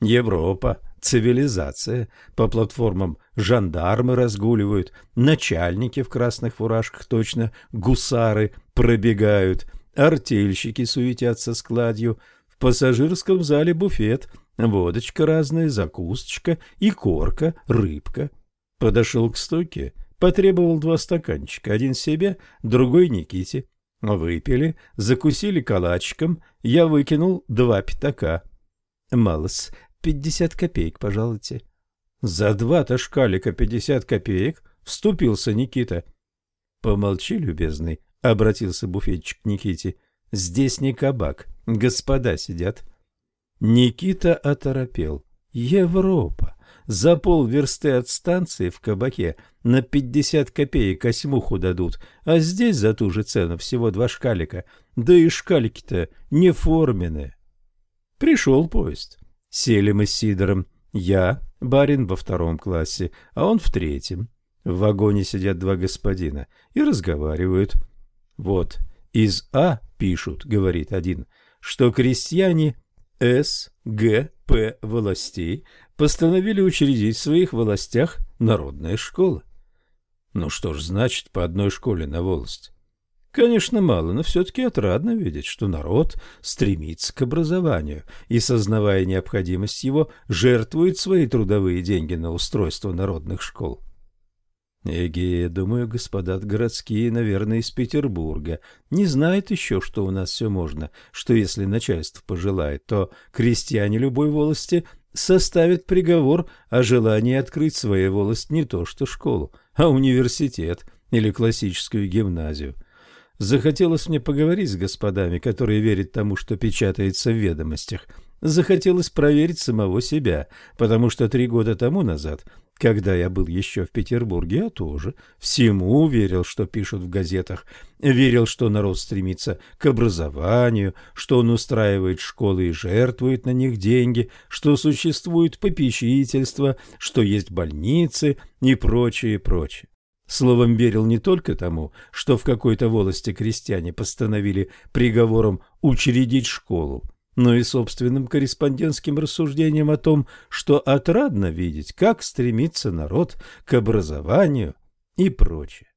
[SPEAKER 1] Европа, цивилизация. По платформам жандармы разгуливают, начальники в красных фуражках, точно гусары, пробегают, артельщики суетятся с кладью. В пассажирском зале буфет, Водочка разная, закусочка, и корка, рыбка. Подошел к стойке, потребовал два стаканчика, один себе, другой Никите. Выпили, закусили калачиком, я выкинул два пятака. Малос, пятьдесят копеек, пожалуйте. За два-то шкалика пятьдесят копеек вступился Никита. Помолчи, любезный, обратился буфетчик к Никите. Здесь не кабак, господа сидят. Никита оторопел. Европа. За полверсты от станции в кабаке на пятьдесят копеек осьмуху дадут, а здесь за ту же цену всего два шкалика. Да и шкалики-то не форменные. Пришел поезд. Сели мы с Сидором. Я, барин, во втором классе, а он в третьем. В вагоне сидят два господина и разговаривают. Вот, из А пишут, говорит один, что крестьяне С, Г, П властей постановили учредить в своих властях народные школы. Ну что ж значит по одной школе на волость? Конечно, мало, но все-таки отрадно видеть, что народ стремится к образованию и, сознавая необходимость его, жертвует свои трудовые деньги на устройство народных школ. Эге, думаю, господа городские, наверное, из Петербурга, не знают еще, что у нас все можно, что если начальство пожелает, то крестьяне любой волости составят приговор о желании открыть своей волость не то что школу, а университет или классическую гимназию. Захотелось мне поговорить с господами, которые верят тому, что печатается в ведомостях. Захотелось проверить самого себя, потому что три года тому назад когда я был еще в Петербурге, я тоже всему верил, что пишут в газетах, верил, что народ стремится к образованию, что он устраивает школы и жертвует на них деньги, что существует попечительство, что есть больницы и прочее, прочее. Словом, верил не только тому, что в какой-то волости крестьяне постановили приговором учредить школу, но и собственным корреспондентским рассуждением о том, что отрадно видеть, как стремится народ к образованию и прочее.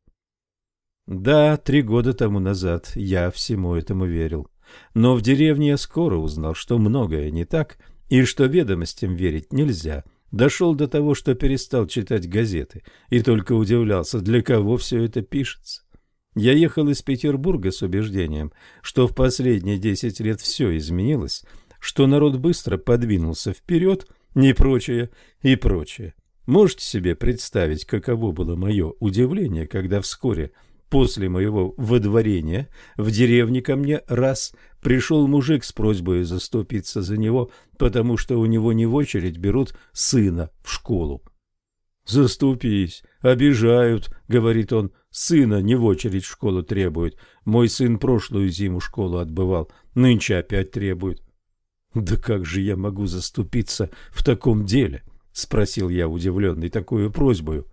[SPEAKER 1] Да, три года тому назад я всему этому верил. Но в деревне я скоро узнал, что многое не так, и что ведомостям верить нельзя. Дошел до того, что перестал читать газеты, и только удивлялся, для кого все это пишется. Я ехал из Петербурга с убеждением, что в последние десять лет все изменилось, что народ быстро подвинулся вперед, и прочее, и прочее. Можете себе представить, каково было мое удивление, когда вскоре после моего выдворения в деревне ко мне раз пришел мужик с просьбой заступиться за него, потому что у него не в очередь берут сына в школу. «Заступись, обижают», — говорит он, — «сына не в очередь в школу требуют. Мой сын прошлую зиму школу отбывал, нынче опять требует». «Да как же я могу заступиться в таком деле?» — спросил я, удивленный такую просьбою.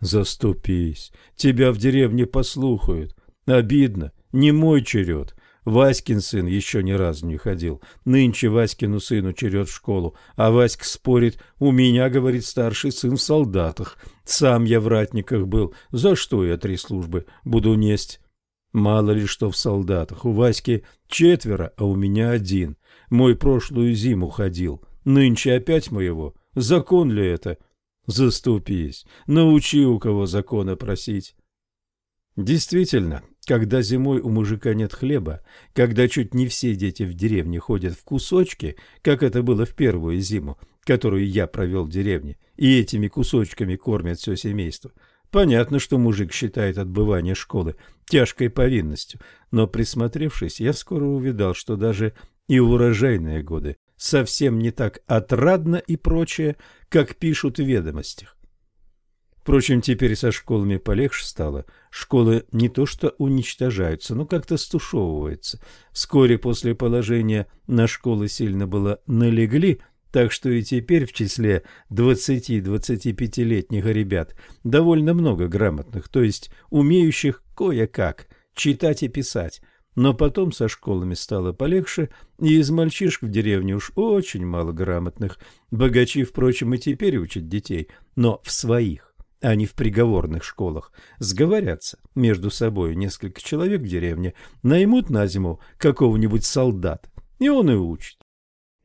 [SPEAKER 1] «Заступись, тебя в деревне послухают. Обидно, не мой черед. Васькин сын еще ни разу не ходил. Нынче Васькину сыну черед в школу, а Васька спорит, у меня, говорит старший сын, в солдатах. Сам я в ратниках был, за что я три службы буду несть? Мало ли что в солдатах, у Васьки четверо, а у меня один. Мой прошлую зиму ходил, нынче опять моего. Закон ли это? Заступись, научи у кого закона просить. Действительно, когда зимой у мужика нет хлеба, когда чуть не все дети в деревне ходят в кусочки, как это было в первую зиму, которую я провел в деревне, и этими кусочками кормят все семейство, понятно, что мужик считает отбывание школы тяжкой повинностью, но присмотревшись, я скоро увидал, что даже и урожайные годы совсем не так отрадно и прочее, как пишут в ведомостях. Впрочем, теперь со школами полегче стало. Школы не то что уничтожаются, но как-то стушевываются. Вскоре после положения на школы сильно было налегли, так что и теперь в числе 20-25-летних ребят довольно много грамотных, то есть умеющих кое-как читать и писать. Но потом со школами стало полегче, и из мальчишек в деревне уж очень мало грамотных. Богачи, впрочем, и теперь учат детей, но в своих а не в приговорных школах, сговорятся между собой несколько человек в деревне, наймут на зиму какого-нибудь солдата, и он и учит.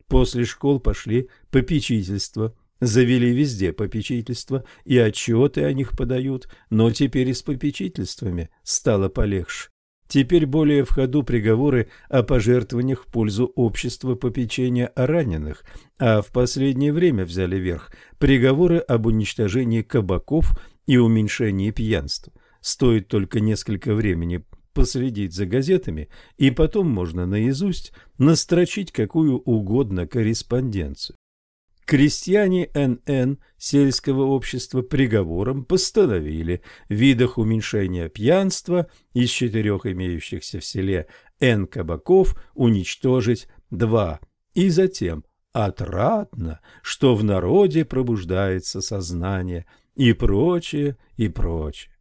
[SPEAKER 1] После школ пошли попечительства, завели везде попечительства, и отчеты о них подают, но теперь и с попечительствами стало полегче. Теперь более в ходу приговоры о пожертвованиях в пользу общества попечения о раненых, а в последнее время взяли верх приговоры об уничтожении кабаков и уменьшении пьянства. Стоит только несколько времени последить за газетами, и потом можно наизусть настрочить какую угодно корреспонденцию. Крестьяне НН сельского общества приговором постановили в видах уменьшения пьянства из четырех имеющихся в селе Н кабаков уничтожить два, и затем отрадно, что в народе пробуждается сознание и прочее, и прочее.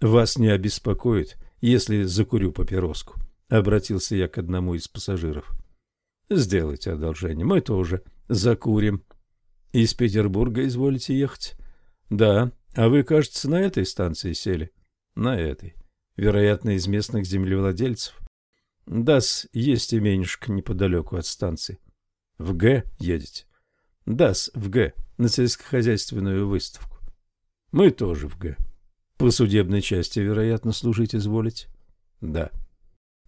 [SPEAKER 1] Вас не обеспокоит, если закурю папироску, обратился я к одному из пассажиров. Сделайте одолжение, мы тоже закурим. Из Петербурга изволите ехать? Да. А вы, кажется, на этой станции сели? На этой. Вероятно, из местных землевладельцев. Дас, есть именишко неподалеку от станции. В Г едете? Дас, в Г, на сельскохозяйственную выставку. Мы тоже в Г. По судебной части, вероятно, служить изволить? Да.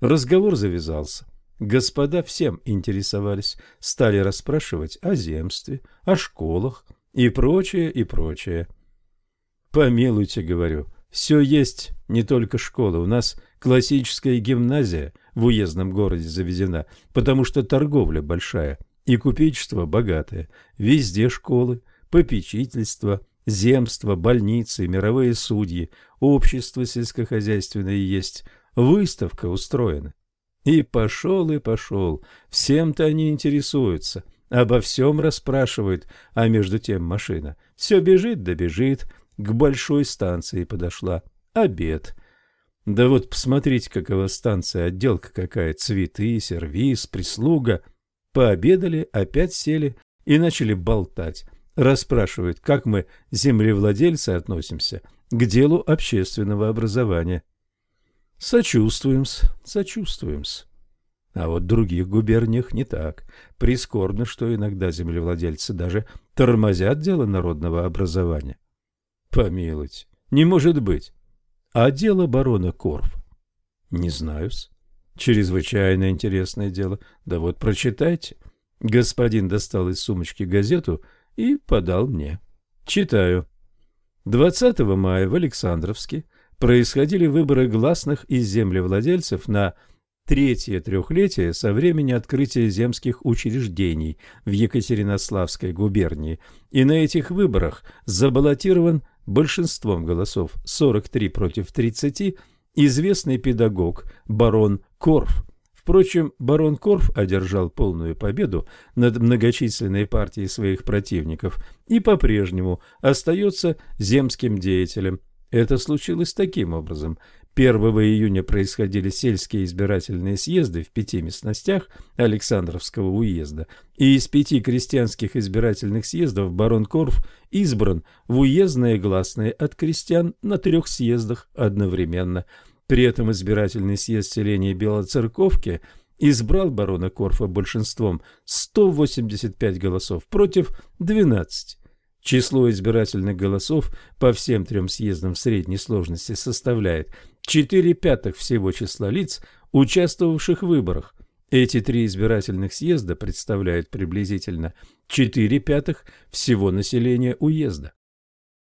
[SPEAKER 1] Разговор завязался. Господа всем интересовались, стали расспрашивать о земстве, о школах и прочее, и прочее. Помилуйте, говорю, все есть, не только школа. У нас классическая гимназия в уездном городе заведена, потому что торговля большая и купечество богатое. Везде школы, попечительство, земство, больницы, мировые судьи, общество сельскохозяйственное есть, выставка устроена. И пошел, и пошел. Всем-то они интересуются, обо всем расспрашивают, а между тем машина все бежит да к большой станции подошла. Обед. Да вот посмотрите, какова станция, отделка какая, цветы, сервиз, прислуга. Пообедали, опять сели и начали болтать. Расспрашивают, как мы, землевладельцы, относимся к делу общественного образования. Сочувствуем-с, сочувствуем-с. А вот в других губерниях не так. Прискорбно, что иногда землевладельцы даже тормозят дело народного образования. Помилуйте, не может быть. А дело барона Корф? Не знаю-с. Чрезвычайно интересное дело. Да вот прочитайте. Господин достал из сумочки газету и подал мне. Читаю. 20 мая в Александровске происходили выборы гласных из землевладельцев на третье трехлетие со времени открытия земских учреждений в Екатеринославской губернии, и на этих выборах забаллотирован большинством голосов 43 против 30 известный педагог барон Корф. Впрочем, барон Корф одержал полную победу над многочисленной партией своих противников и по-прежнему остается земским деятелем – это случилось таким образом. 1 июня происходили сельские избирательные съезды в пяти местностях Александровского уезда, и из пяти крестьянских избирательных съездов барон Корф избран в уездные гласные от крестьян на трех съездах одновременно. При этом избирательный съезд селения Белоцерковки избрал барона Корфа большинством 185 голосов против 12. Число избирательных голосов по всем трем съездам в средней сложности составляет 4 пятых всего числа лиц, участвовавших в выборах. Эти три избирательных съезда представляют приблизительно 4 пятых всего населения уезда.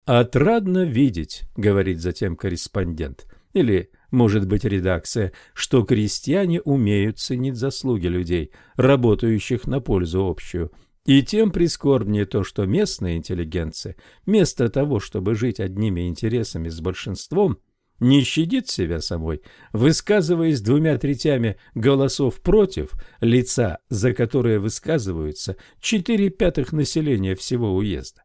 [SPEAKER 1] «Отрадно видеть», — говорит затем корреспондент, или, может быть, редакция, что крестьяне умеют ценить заслуги людей, работающих на пользу общую – и тем прискорбнее то, что местная интеллигенция, вместо того, чтобы жить одними интересами с большинством, не щадит себя самой, высказываясь двумя третями голосов против лица, за которое высказываются четыре пятых населения всего уезда.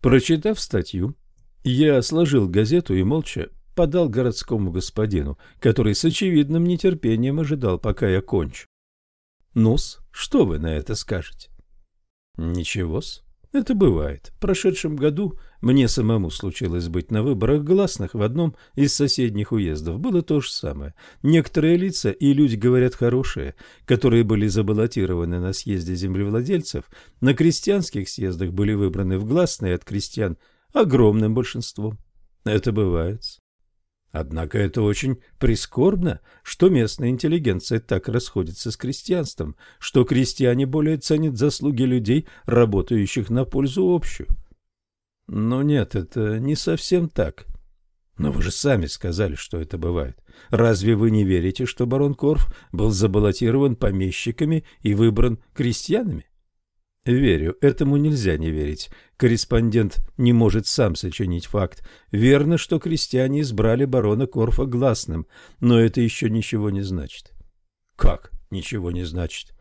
[SPEAKER 1] Прочитав статью, я сложил газету и молча подал городскому господину, который с очевидным нетерпением ожидал, пока я кончу. «Ну-с, что вы на это скажете?» Ничего-с.
[SPEAKER 2] Это бывает. В прошедшем году мне самому случилось быть на выборах гласных в одном из соседних уездов. Было то же самое. Некоторые лица, и люди говорят хорошие, которые были забаллотированы на съезде землевладельцев, на крестьянских съездах были выбраны в гласные от крестьян огромным большинством. Это бывает. Однако это очень прискорбно, что местная интеллигенция так расходится с крестьянством, что крестьяне более ценят заслуги людей, работающих на пользу общую. Но нет, это не совсем так. Но вы же сами сказали, что это бывает. Разве вы не верите, что барон Корф был забаллотирован помещиками и выбран крестьянами? Верю, этому нельзя не верить. Корреспондент не может сам сочинить факт. Верно, что крестьяне избрали барона Корфа гласным, но это еще ничего не значит. Как ничего не значит?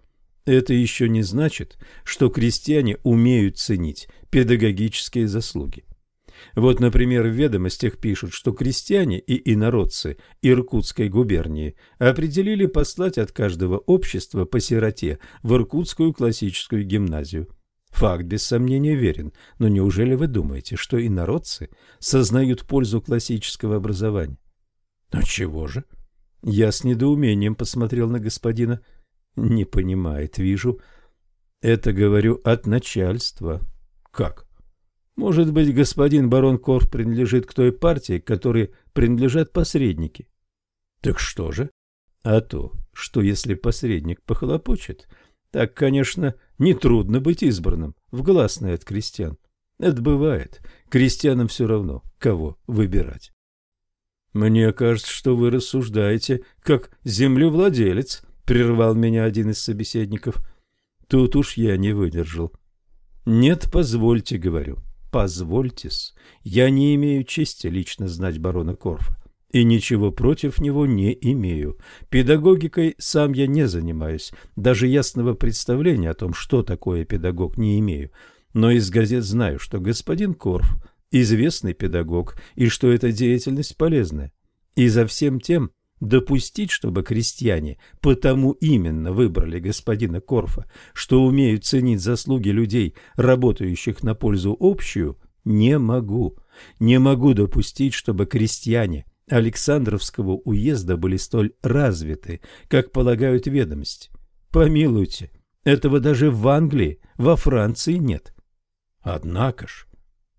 [SPEAKER 2] Это еще не значит, что крестьяне умеют ценить педагогические заслуги. Вот, например, в ведомостях пишут, что крестьяне и инородцы Иркутской губернии определили послать от каждого общества по сироте в Иркутскую классическую гимназию. Факт без сомнения верен, но неужели вы думаете, что инородцы сознают пользу классического образования? Ну чего же? Я с недоумением посмотрел на господина. Не понимает, вижу. Это говорю от начальства. Как? Может быть, господин барон Корф принадлежит к той партии, к которой принадлежат посредники. Так что же? А то, что если посредник похлопочет, так, конечно, нетрудно быть избранным в гласное от крестьян. Это бывает. Крестьянам все равно, кого выбирать. Мне кажется, что вы рассуждаете как землевладелец, прервал меня один из собеседников. Тут уж я не выдержал. Нет, позвольте, говорю. Позвольтесь, я не имею чести лично знать барона Корфа и ничего против него не имею. Педагогикой сам я не занимаюсь, даже ясного представления о том, что такое педагог, не имею. Но из газет знаю, что господин Корф известный педагог и что эта деятельность полезная. И за всем тем допустить, чтобы крестьяне потому именно выбрали господина Корфа, что умеют ценить заслуги людей, работающих на пользу общую, не могу. Не могу допустить, чтобы крестьяне Александровского уезда были столь развиты, как полагают ведомости. Помилуйте, этого даже в Англии, во Франции нет. Однако ж,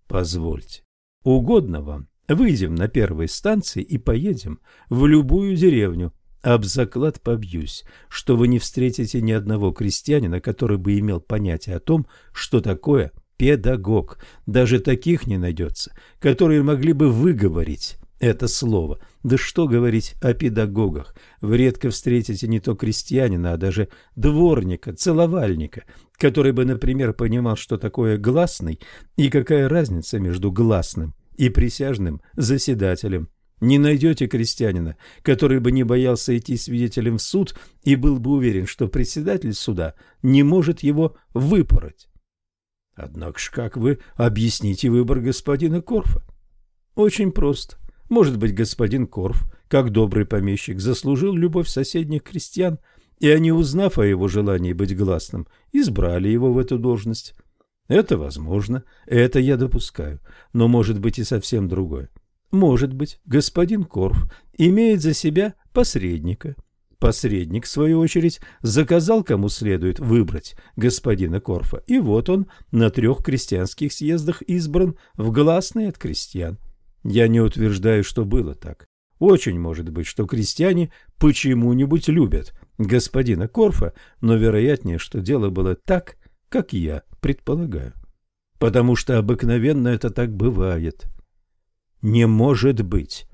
[SPEAKER 2] позвольте, угодно вам, Выйдем на первой станции и поедем в любую деревню. Об заклад побьюсь, что вы не встретите ни одного крестьянина, который бы имел понятие о том, что такое педагог. Даже таких не найдется, которые могли бы выговорить это слово. Да что говорить о педагогах? Вы редко встретите не то крестьянина, а даже дворника, целовальника, который бы, например, понимал, что такое гласный и какая разница между гласным и присяжным заседателем. Не найдете крестьянина, который бы не боялся идти свидетелем в суд и был бы уверен, что председатель суда не может его выпороть. Однако ж как вы объясните выбор господина Корфа? Очень просто. Может быть, господин Корф, как добрый помещик, заслужил любовь соседних крестьян, и они, узнав о его желании быть гласным, избрали его в эту должность. Это возможно, это я допускаю, но может быть и совсем другое. Может быть, господин Корф имеет за себя посредника. Посредник, в свою очередь, заказал кому следует выбрать господина Корфа, и вот он на трех крестьянских съездах избран в гласные от крестьян. Я не утверждаю, что было так. Очень может быть, что крестьяне почему-нибудь любят господина Корфа, но вероятнее, что дело было так, как я предполагаю. Потому что обыкновенно это так бывает. Не может быть.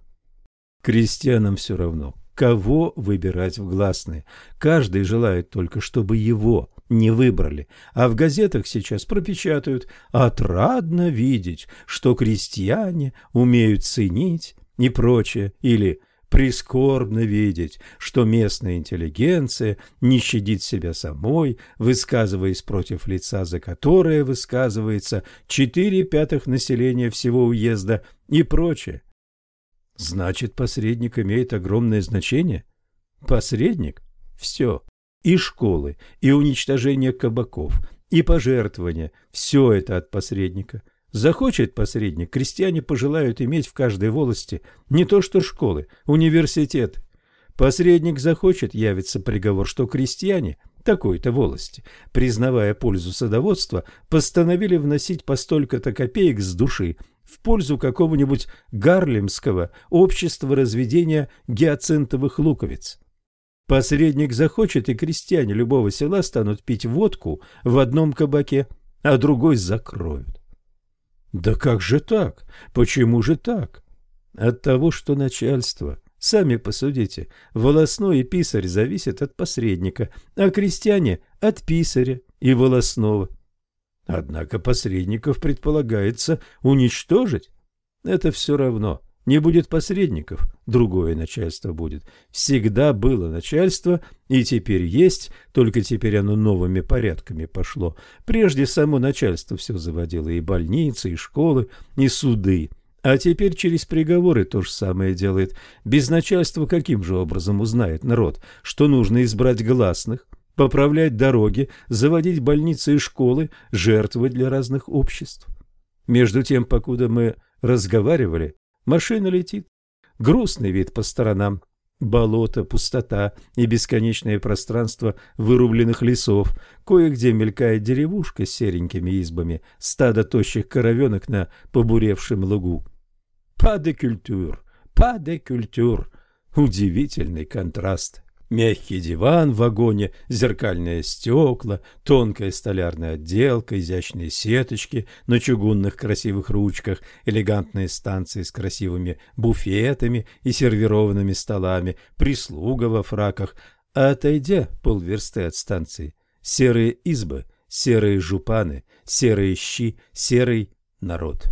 [SPEAKER 2] Крестьянам все равно, кого выбирать в гласные. Каждый желает только, чтобы его не выбрали. А в газетах сейчас пропечатают «Отрадно видеть, что крестьяне умеют ценить» и прочее. Или Прискорбно видеть, что местная интеллигенция не щадит себя самой, высказываясь против лица, за которое высказывается четыре пятых населения всего уезда и прочее. Значит, посредник имеет огромное значение? Посредник? Все. И школы, и уничтожение кабаков,
[SPEAKER 1] и пожертвования – все это от посредника. Захочет посредник, крестьяне пожелают иметь в каждой волости не то что школы, университеты. Посредник захочет, явится приговор, что крестьяне такой-то волости, признавая пользу садоводства, постановили вносить по столько-то копеек с души в пользу какого-нибудь гарлемского общества разведения гиацинтовых луковиц. Посредник захочет, и крестьяне любого села станут пить водку в одном кабаке, а другой закроют. Да как же так? Почему же так? От того, что начальство. Сами посудите, волосной и писарь зависят от посредника, а крестьяне – от писаря и волосного. Однако посредников предполагается уничтожить. Это все равно. Не будет посредников, другое начальство будет. Всегда было начальство, и теперь есть, только теперь оно новыми порядками пошло. Прежде само начальство все заводило, и больницы, и школы, и суды. А теперь через приговоры то же самое делает. Без начальства каким же образом узнает народ, что нужно избрать гласных, поправлять дороги, заводить больницы и школы, жертвовать для разных обществ? Между тем, покуда мы разговаривали, Машина летит. Грустный вид по сторонам. Болото, пустота и бесконечное пространство вырубленных лесов. Кое-где мелькает деревушка с серенькими избами, стадо тощих коровенок на побуревшем лугу. Па де культур, па де культур. Удивительный контраст. Мягкий диван в вагоне, зеркальные стекла, тонкая столярная отделка, изящные сеточки на чугунных красивых ручках, элегантные станции с красивыми буфетами и сервированными столами, прислуга во фраках, а отойдя полверсты от станции, серые избы, серые жупаны, серые щи, серый народ.